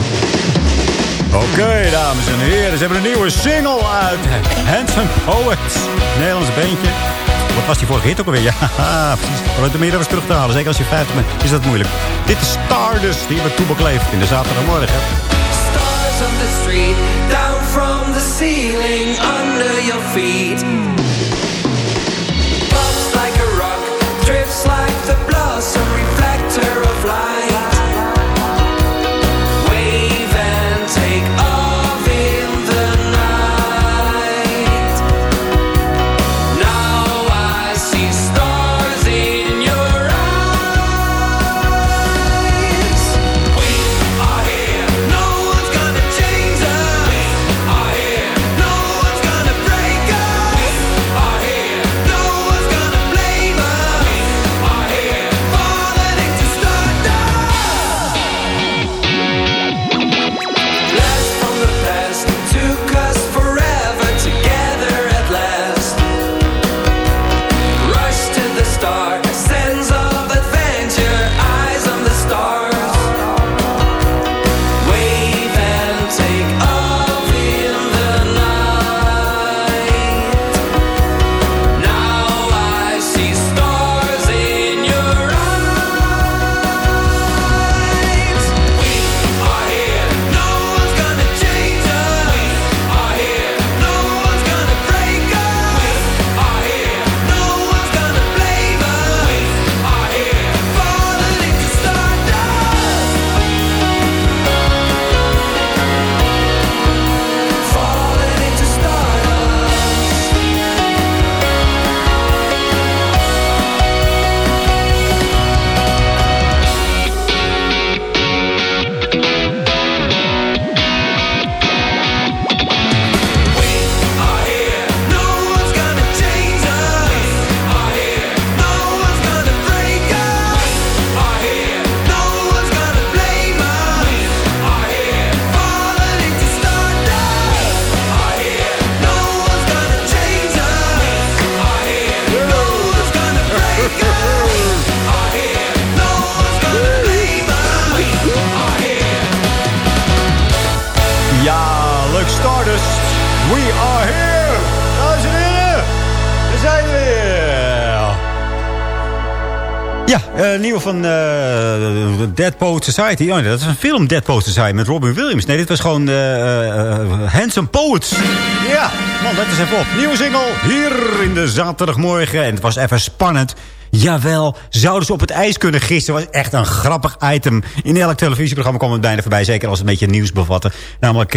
Oké, dames en heren. Ze hebben een nieuwe single uit. Handsome Poets. Nederlands bandje. Wat was die vorige hit ook alweer? Ja, precies. Om de meer terug te halen. Zeker als je 50 bent, is dat moeilijk. Dit is Stardust, die met Toebak leeft in de zaterdagmorgen. Stars on the street, down from the ceiling, under your feet. Pops like a rock, drifts like the blossom, reflector of light. Van eh, Dead Poet Society. Oh, nee, dat is een film, Dead Poet Society, met Robin Williams. Nee, dit was gewoon eh, Handsome Poets. Ja, man, let eens even op. Nieuwe single hier in de zaterdagmorgen. En het was even spannend. Jawel, zouden ze op het ijs kunnen gissen? was echt een grappig item. In elk televisieprogramma kwam het bijna voorbij. Zeker als het een beetje nieuws bevatte. Namelijk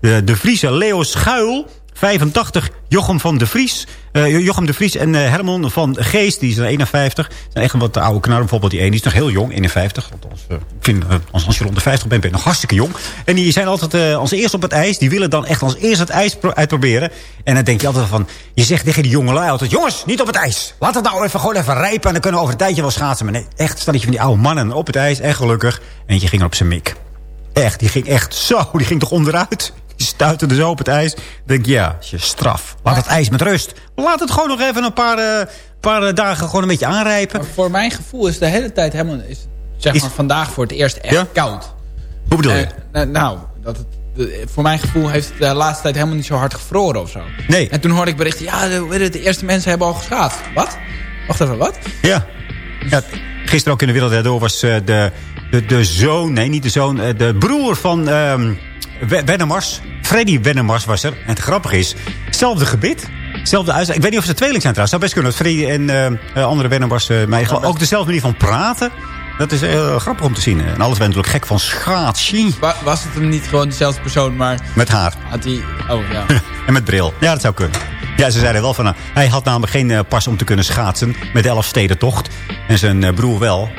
de, de Friese Leo Schuil. 85, Jochem van de Vries. eh, Jochem de Vries en eh, Herman van Geest, die is er 51. Dat zijn echt wat oude knar. Bijvoorbeeld die ene, die is nog heel jong, 51. Althans, eh, als, als je rond de 50 bent, ben je nog hartstikke jong. En die zijn altijd als eerste op het ijs. Die willen dan echt als eerste het ijs pro- uitproberen. En dan denk je altijd van... Je zegt tegen die jongelui altijd... Jongens, niet op het ijs. Laat het nou even gewoon even rijpen. En dan kunnen we over een tijdje wel schaatsen. Maar nee, echt, stel je van die oude mannen op het ijs. En gelukkig. Eentje ging er op zijn mik. Echt, die ging echt zo. Die ging toch onderuit? Die stuiterde zo op het ijs. Denk ja, is je straf. Laat het ijs met rust. Laat het gewoon nog even een paar, eh, paar eh, dagen gewoon een beetje aanrijpen. Maar voor mijn gevoel is de hele tijd helemaal... Is, zeg maar vandaag voor het eerst echt Ja? koud. Hoe bedoel je? Eh, nou, nou, dat het, voor mijn gevoel heeft het de laatste tijd helemaal niet zo hard gevroren of zo. Nee. En toen hoorde ik berichten, ja, de, de eerste mensen hebben al geschaatst. Wat? Wacht even, wat? Ja. ja. Gisteren ook in de Wereld Draait Door was de, de, de zoon... Nee, niet de zoon. de broer van ehm We- Wennemars. Freddy Wennemars was er. En het grappige is... Hetzelfde gebit. Hetzelfde uitstraling. Ik weet niet of ze tweeling zijn trouwens. zou best kunnen. Dat Freddy en eh, eh, andere Wennemars... maar geloof ook dezelfde manier van praten. Dat is heel grappig om te zien. En alles zijn natuurlijk gek van schaatsen. Wa- was het hem niet gewoon dezelfde persoon, maar Met haar. had hij... Oh, ja. En met bril. Ja, dat zou kunnen. Ja, ze zeiden wel van... hij had namelijk geen pas om te kunnen schaatsen met de Elfstedentocht. En zijn broer wel.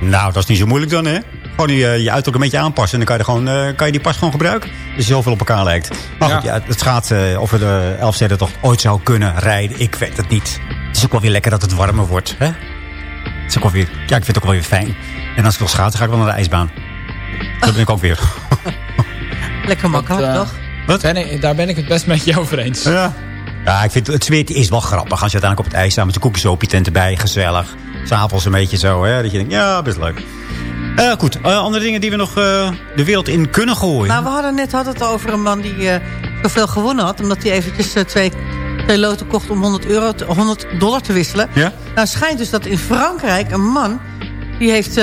Nou, dat is niet zo moeilijk dan, hè? Gewoon je, je uiterlijk een beetje aanpassen. En dan kan je, er gewoon, eh, kan je die pas gewoon gebruiken. Dus je zoveel op elkaar lijkt. Maar goed, ja, het schaatsen of we de Elfstedentocht ooit zou kunnen rijden. Ik weet het niet. Het is ook wel weer lekker dat het warmer wordt, hè? Het is ook wel weer, ja, ik vind het ook wel weer fijn. En als ik wil schaatsen, ga ik wel naar de ijsbaan. Dat ben ik ook weer. Lekker makkelijk, eh, toch? Wat? Ben ik, daar ben ik het best met je over eens. Ja. Ja, ik vind het zweet is wel grappig. Als je uiteindelijk op het ijs staat met je koekjes op je tent erbij. Gezellig. S'avonds een beetje zo, hè. Dat je denkt, ja, best leuk. Eh, goed, eh, andere dingen die we nog eh, de wereld in kunnen gooien. Nou, we hadden net hadden het over een man die zoveel gewonnen had. Omdat hij eventjes twee, twee loten kocht om 100, euro te- 100 dollar te wisselen. Ja? Nou, schijnt dus dat in Frankrijk een man... die heeft,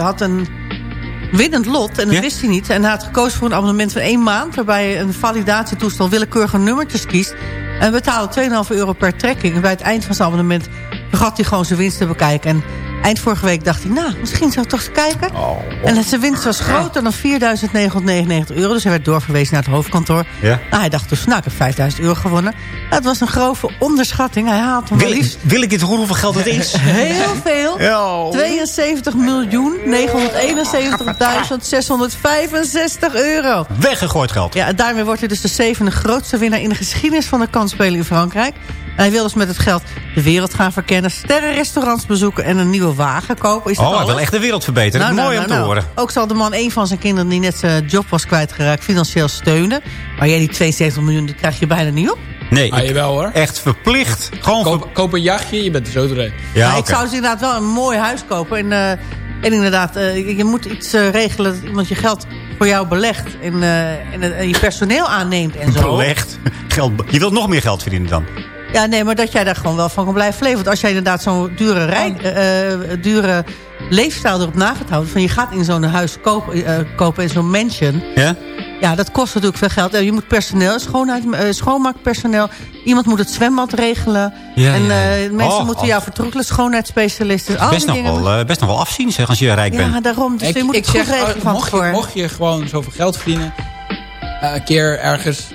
had een winnend lot en dat Ja? wist hij niet. En hij had gekozen voor een abonnement van één maand... waarbij een validatietoestel willekeurige nummertjes kiest... en betaalde 2,5 euro per trekking. En bij het eind van zijn abonnement vergat hij gewoon zijn winst te bekijken. En eind vorige week dacht hij, nou, misschien zou ik toch eens kijken. Oh. En zijn winst was groter dan 4.999 euro. Dus hij werd doorverwezen naar het hoofdkantoor. Ja. Nou, hij dacht dus, nou, ik heb 5000 euro gewonnen. Nou, het was een grove onderschatting. Hij haalt hem Wil, liefst wil ik dit horen hoeveel geld het is? heel veel. Ja. 72 miljoen 971.665 euro. Weggegooid geld. Ja, daarmee wordt hij dus de zevende grootste winnaar in de geschiedenis van de kansspelen in Frankrijk. Hij wil dus met het geld de wereld gaan verkennen, sterrenrestaurants bezoeken en een nieuwe wagen kopen. Is dat Oh, hij wil echt de wereld verbeteren. Nou, nou, Mooi nou, om te nou. horen. Ook zal de man een van zijn kinderen die net zijn job was kwijtgeraakt financieel steunen. Maar jij die 72 miljoen, die krijg je bijna niet op. Nee, Ah, ik- jawel hoor. echt verplicht. Gewoon ver- Koop, koop een jachtje, je bent er zo doorheen. Ja. Ik zou dus inderdaad wel een mooi huis kopen. En, eh, en inderdaad, eh, je, je moet iets eh, regelen dat iemand je geld voor jou belegt. En, eh, en, en je personeel aanneemt en zo. Belegd. Geld, be- je wilt nog meer geld verdienen dan. Ja, nee, maar dat jij daar gewoon wel van kan blijven leven. Want als jij inderdaad zo'n dure, rij, eh, eh, dure leefstijl erop na gaat houden... van je gaat in zo'n huis kopen, eh, kopen in zo'n mansion... Ja? Ja, dat kost natuurlijk veel geld. Je moet personeel, schoonheid, schoonmaakpersoneel... iemand moet het zwembad regelen. Ja, en ja, ja. eh, mensen Oh, moeten oh. jou vertrokkelen, schoonheidsspecialisten. al Best die nog, dingen wel, best nog wel afzien zeg, als je rijk Ja, bent. daarom. Dus ik, je moet ik het goed zeg, regelen van mocht, je, mocht je gewoon zoveel geld verdienen... eh, een keer ergens...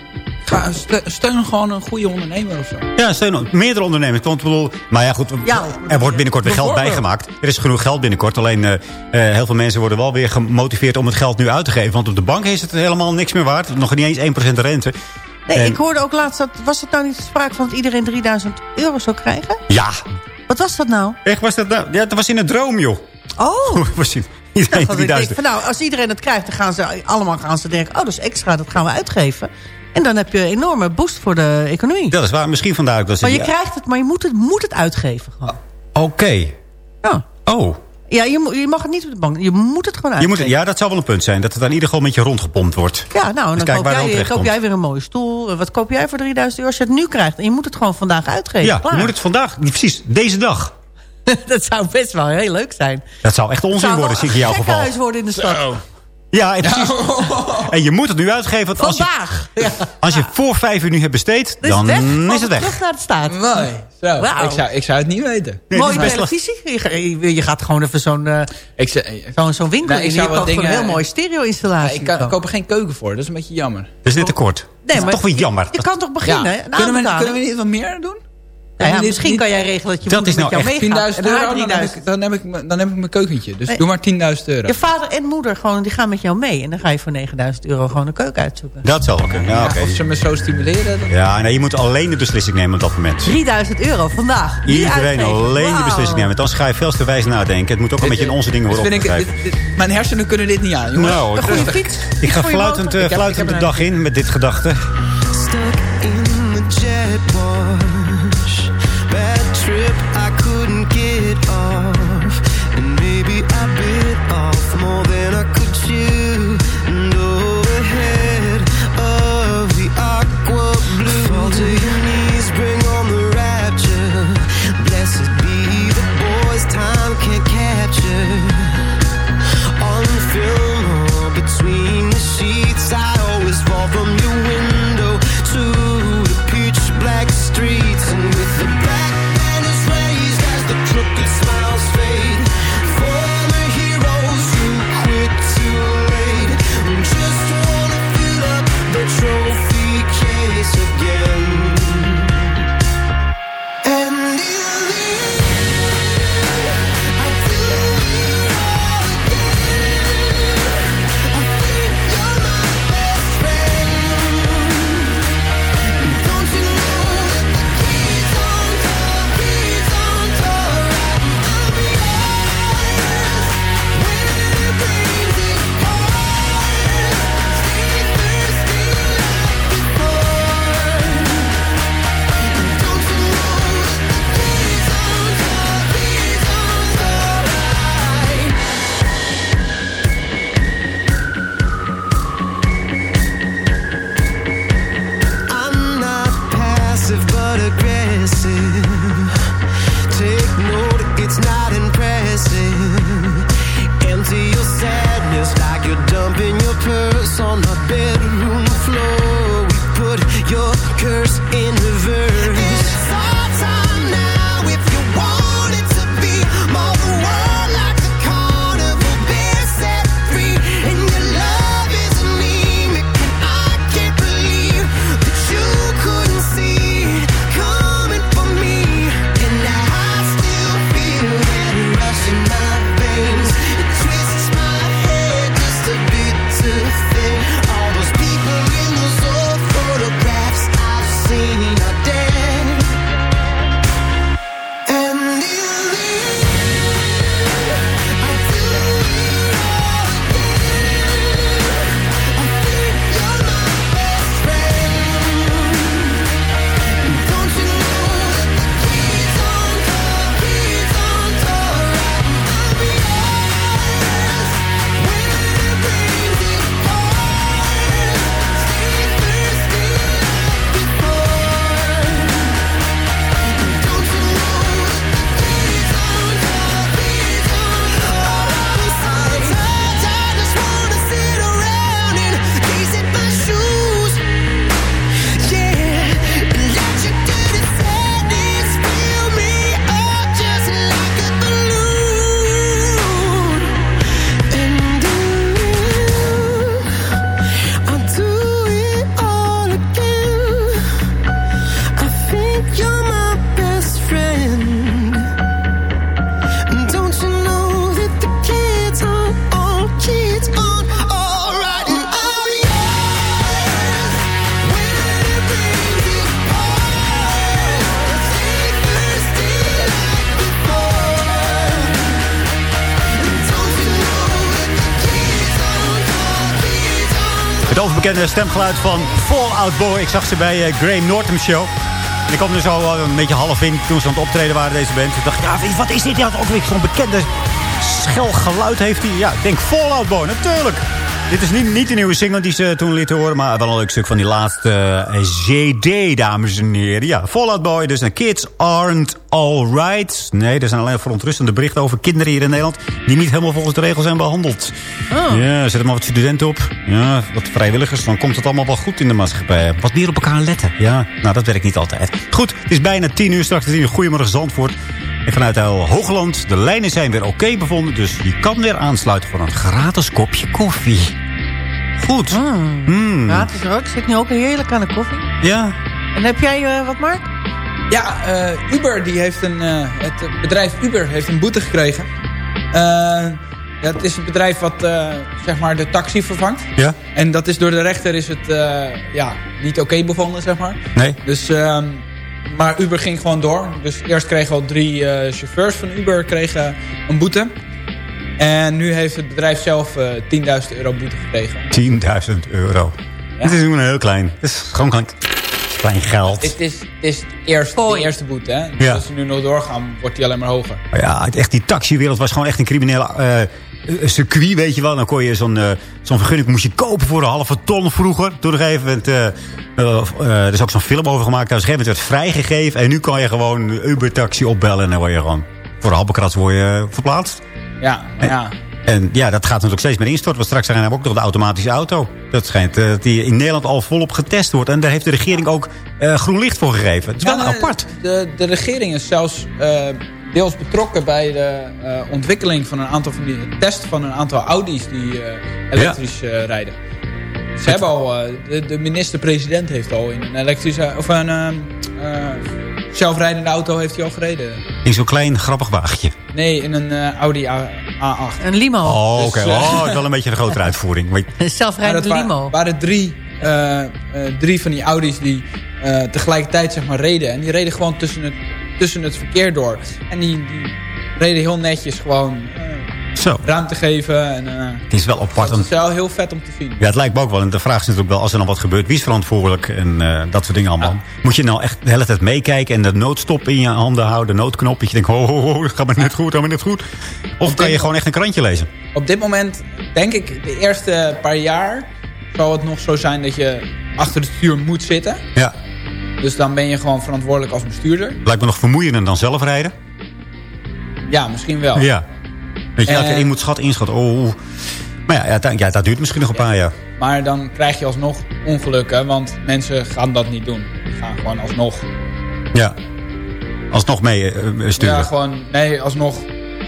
Ga, ste- steun gewoon een goede ondernemer of zo. Ja, steun meerdere ondernemers. Want, bedoel, maar ja, goed, Ja, er wordt binnenkort weer geld bijgemaakt. Er is genoeg geld binnenkort. Alleen eh, eh, heel veel mensen worden wel weer gemotiveerd om het geld nu uit te geven. Want op de bank is het helemaal niks meer waard. Nog niet eens 1% rente. Nee, En- ik hoorde ook laatst dat... Was het nou niet sprake van dat iedereen 3000 euro zou krijgen? Ja, Wat was dat nou? echt was dat nou? Ja, dat was in een droom, joh. Oh! was in, iedereen denk 3000. van, nou, als iedereen het krijgt, dan gaan ze allemaal gaan ze denken... oh, dat is extra, dat gaan we uitgeven. En dan heb je een enorme boost voor de economie. Dat is waar. Misschien vandaar ook dat ze... maar je die- krijgt het, maar je moet het, moet het uitgeven. Gewoon. Oké. Ja, Oh. ja je, je mag het niet op de bank. Je moet het gewoon Je moet, uitgeven. ja, dat zou wel een punt zijn. Dat het dan in ieder geval met je rondgepompt wordt. Ja, nou, en Dus dan kijk koop, waar het jij, koop jij weer een mooie stoel. Wat koop jij voor 3000 euro als je het nu krijgt? En je moet het gewoon vandaag uitgeven. Ja, Klaar. je moet het vandaag, precies, deze dag. dat zou best wel heel leuk zijn. Dat zou echt onzin zou worden, zie ik in jouw geval. gekkenhuis worden in de stad. Ja, en precies. En je moet het nu uitgeven. Want als je, Vandaag. Ja. als je voor vijf uur nu hebt besteed, Dus dan weg, is het weg. Terug naar de staat. Nee, zo. Ik, zou, ik zou het niet weten. Nee, Mooie het televisie. Je, ga- je- je gaat gewoon even zo'n eh, Ik, zou- zo'n zo'n winkel Nou, ik in. zou Je koopt gewoon een dingen- heel mooie stereo-installatie. ik, kan, ik koop er geen keuken voor, dat is een beetje jammer. Dat is net te kort. Nee, dat is maar toch weer jammer. Je, kan toch beginnen? Ja. Kunnen, we, kunnen we niet wat meer doen? Nou ja, misschien niet- kan jij regelen dat je Dat moeder is met nou jou meegaat. 10.000 En haar euro, dan heb, 3000. ik, dan, heb ik, mijn- dan heb ik mijn keukentje. Dus Nee. doe maar 10.000 euro. Je vader en moeder gewoon, die gaan met jou mee. En dan ga je voor 9000 euro gewoon een keuken uitzoeken. Dat zal ook kunnen. Ja, oké. Of ze me zo stimuleren. dan- Ja, nee, je moet alleen de beslissing nemen op dat moment. 3000 euro vandaag. Iedereen alleen de beslissing nemen. Want anders ga je veel te wijs nadenken. Het moet ook een beetje in onze dingen worden vind ik, opgeschreven. dit- dit- mijn hersenen kunnen dit niet aan, jongens. Nou, Een goede fiets. ik ga fluitend, eh, fluitend de dag in met dit gedachte. Stuck in the jet. Bad trip, I couldn't get off. Het overbekende stemgeluid van Fallout Boy. Ik zag ze bij eh, Graham Norton Show. En ik kwam er zo eh, een beetje half in toen ze aan het optreden waren, deze band. Ik dacht, ja, wat is dit? Ja, ook weer zo'n bekende schel geluid heeft hij. Ja, ik denk Fallout Boy, natuurlijk. Dit is niet, niet de nieuwe single die ze toen lieten horen... maar wel een leuk stuk van die laatste eh, GD, dames en heren. Ja, Fallout Boy, dus de kids aren't alright. Nee, er zijn alleen verontrustende berichten over kinderen hier in Nederland... die niet helemaal volgens de regels zijn behandeld. Oh. Ja, zet er maar wat studenten op. Ja, wat vrijwilligers. Dan komt het allemaal wel goed in de maatschappij. Wat meer op elkaar letten. Ja, nou, dat werkt niet altijd. Goed, het is bijna tien uur. Straks tien uur. Goedemorgen Zandvoort. En vanuit heel Hoogland. De lijnen zijn weer oké bevonden. Dus je kan weer aansluiten voor een gratis kopje koffie. Goed. Mm. Ja, het is er ook. Ik zit nu ook heerlijk aan de koffie. Ja. En heb jij eh, wat, Mark? Ja, eh, Uber, die heeft een, eh, het bedrijf Uber heeft een boete gekregen. Ja, het is het bedrijf wat zeg maar de taxi vervangt. Ja. En dat is door de rechter is het ja, niet oké bevonden, zeg maar. Nee. Dus, ehm, maar Uber ging gewoon door. Dus eerst kregen al drie chauffeurs van Uber kregen een boete. En nu heeft het bedrijf zelf eh 10.000 euro boete gekregen. 10.000 euro. Het is gewoon heel klein. Het is gewoon klein, klein geld. Het is, het is eerst, de eerste boete. Hè? Dus Ja. als ze nu nog doorgaan, wordt die alleen maar hoger. Maar ja, het- echt die taxiwereld was gewoon echt een criminele eh, circuit, weet je wel. Dan kon je zo'n eh, zo'n vergunning moest je kopen voor een halve ton vroeger. Toen een gegeven moment, eh, er is ook zo'n film over gemaakt. Daar is een gegeven moment werd vrijgegeven. En nu kan je gewoon een Uber-taxi opbellen. En dan word je gewoon voor een halve krat word je verplaatst. Ja, ja. En ja, dat gaat natuurlijk steeds meer instorten. Want straks zijn we ook nog de automatische auto. Dat schijnt eh, dat die in Nederland al volop getest wordt. En daar heeft de regering ook eh, groen licht voor gegeven. Het is wel apart. De, de regering is zelfs eh, deels betrokken bij de ontwikkeling van een aantal van die testen van een aantal Audi's die elektrisch rijden. Ze hebben al, de, de minister-president heeft al in een elektrische of een zelfrijdende auto heeft hij al gereden. In zo'n klein grappig wagentje. Nee, in een eh, Audi A, A8. Een limo. Oh, oké. Dus, eh, Oh, wel een beetje een grotere uitvoering. Maar- Een zelfrijdende wa- limo. waren drie, eh, eh, drie van die Audi's die eh, tegelijkertijd zeg maar, reden. En die reden gewoon tussen het, tussen het verkeer door. En die, die reden heel netjes gewoon Zo. ruimte geven. En, eh, Het is wel apart. dat is wel heel vet om te zien. Ja, het lijkt me ook wel. En de vraag is natuurlijk wel, als er dan wat gebeurt, wie is verantwoordelijk? En eh, dat soort dingen allemaal. Moet je nou echt de hele tijd meekijken en de noodstop in je handen houden, de noodknop. Dat je denkt, ho, ho, ho, dat gaat maar net goed, gaat maar net goed. Of kan je gewoon echt een krantje lezen? Op dit moment denk ik de eerste paar jaar zal het nog zo zijn dat je achter het stuur moet zitten. Ja. Dus dan ben je gewoon verantwoordelijk als bestuurder. Lijkt me nog vermoeiender dan zelf rijden. Ja, misschien wel. Ja. Weet je, elke Eh. een moet schat inschatten. Oh. Maar ja, ja, dat- ja, dat duurt misschien nog een paar jaar. Maar dan krijg je alsnog ongelukken, want mensen gaan dat niet doen. Die gaan gewoon alsnog... Ja. Alsnog mee eh, eh, sturen. Ja, gewoon, nee, alsnog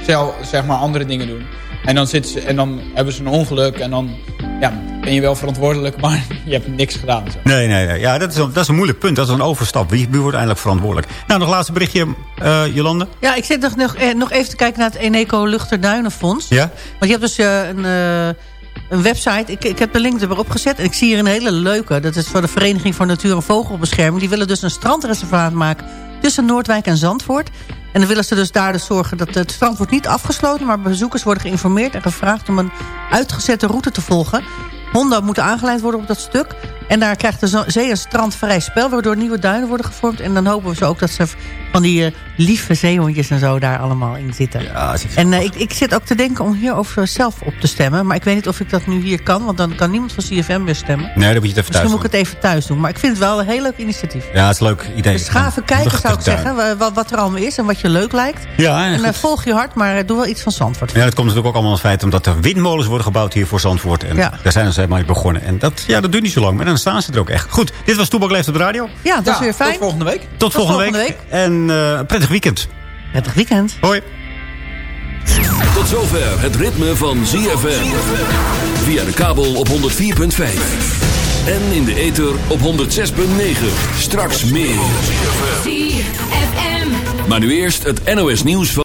zelf, zeg maar andere dingen doen. En dan, zitten ze, en dan hebben ze een ongeluk en dan ja, ben je wel verantwoordelijk, maar je hebt niks gedaan. Zo. Nee, nee, nee. Ja, dat is, een, dat is een moeilijk punt. Dat is een overstap. Wie, wie wordt eindelijk verantwoordelijk? Nou, nog laatste berichtje, eh, Jolande. Ja, ik zit nog, nog, eh, nog even te kijken naar het Eneco Luchterduinenfonds. Ja? Want je hebt dus eh, een, eh, een website. Ik, ik heb de link erop gezet. En ik zie hier een hele leuke. Dat is van de Vereniging voor Natuur- en Vogelbescherming. Die willen dus een strandreservaat maken tussen Noordwijk en Zandvoort. En dan willen ze dus daar dus zorgen dat het strand wordt niet afgesloten... maar bezoekers worden geïnformeerd en gevraagd om een uitgezette route te volgen. Honden moeten aangeleid worden op dat stuk. En daar krijgt de zo- zee en strand vrij spel... waardoor nieuwe duinen worden gevormd. En dan hopen we ze ook dat ze van die eh, lieve zeehondjes en zo daar allemaal in zitten. en eh, ik, ik zit ook te denken om hierover zelf op te stemmen. Maar ik weet niet of ik dat nu hier kan. Want dan kan niemand van CFM meer stemmen. Nee, dan moet je het even thuis Misschien moet doen. ik het even thuis doen. Maar ik vind het wel een heel leuk initiatief. Ja, het is een leuk idee. Dus ga even kijken, zou ik zeggen. wa- Wat, wat er allemaal is en wat je leuk lijkt. Ja, en en eh, volg je hart, maar doe wel iets van Zandvoort. Ja, dat komt natuurlijk ook allemaal aan het feit omdat er windmolens worden gebouwd hier voor Zandvoort. En Ja. daar zijn ze helemaal mee begonnen. En dat, ja, dat duurt niet zo lang, maar dan staan ze er ook echt. Goed, dit was Toebak Leeft op de radio. Ja, dat is weer fijn. Tot volgende week. Tot, volgende, week. En eh, prettig weekend. Prettig weekend. Hoi. Tot zover het ritme van ZFM. Via de kabel op 104.5. En in de ether op 106.9. Straks meer. Maar nu eerst het NOS nieuws van...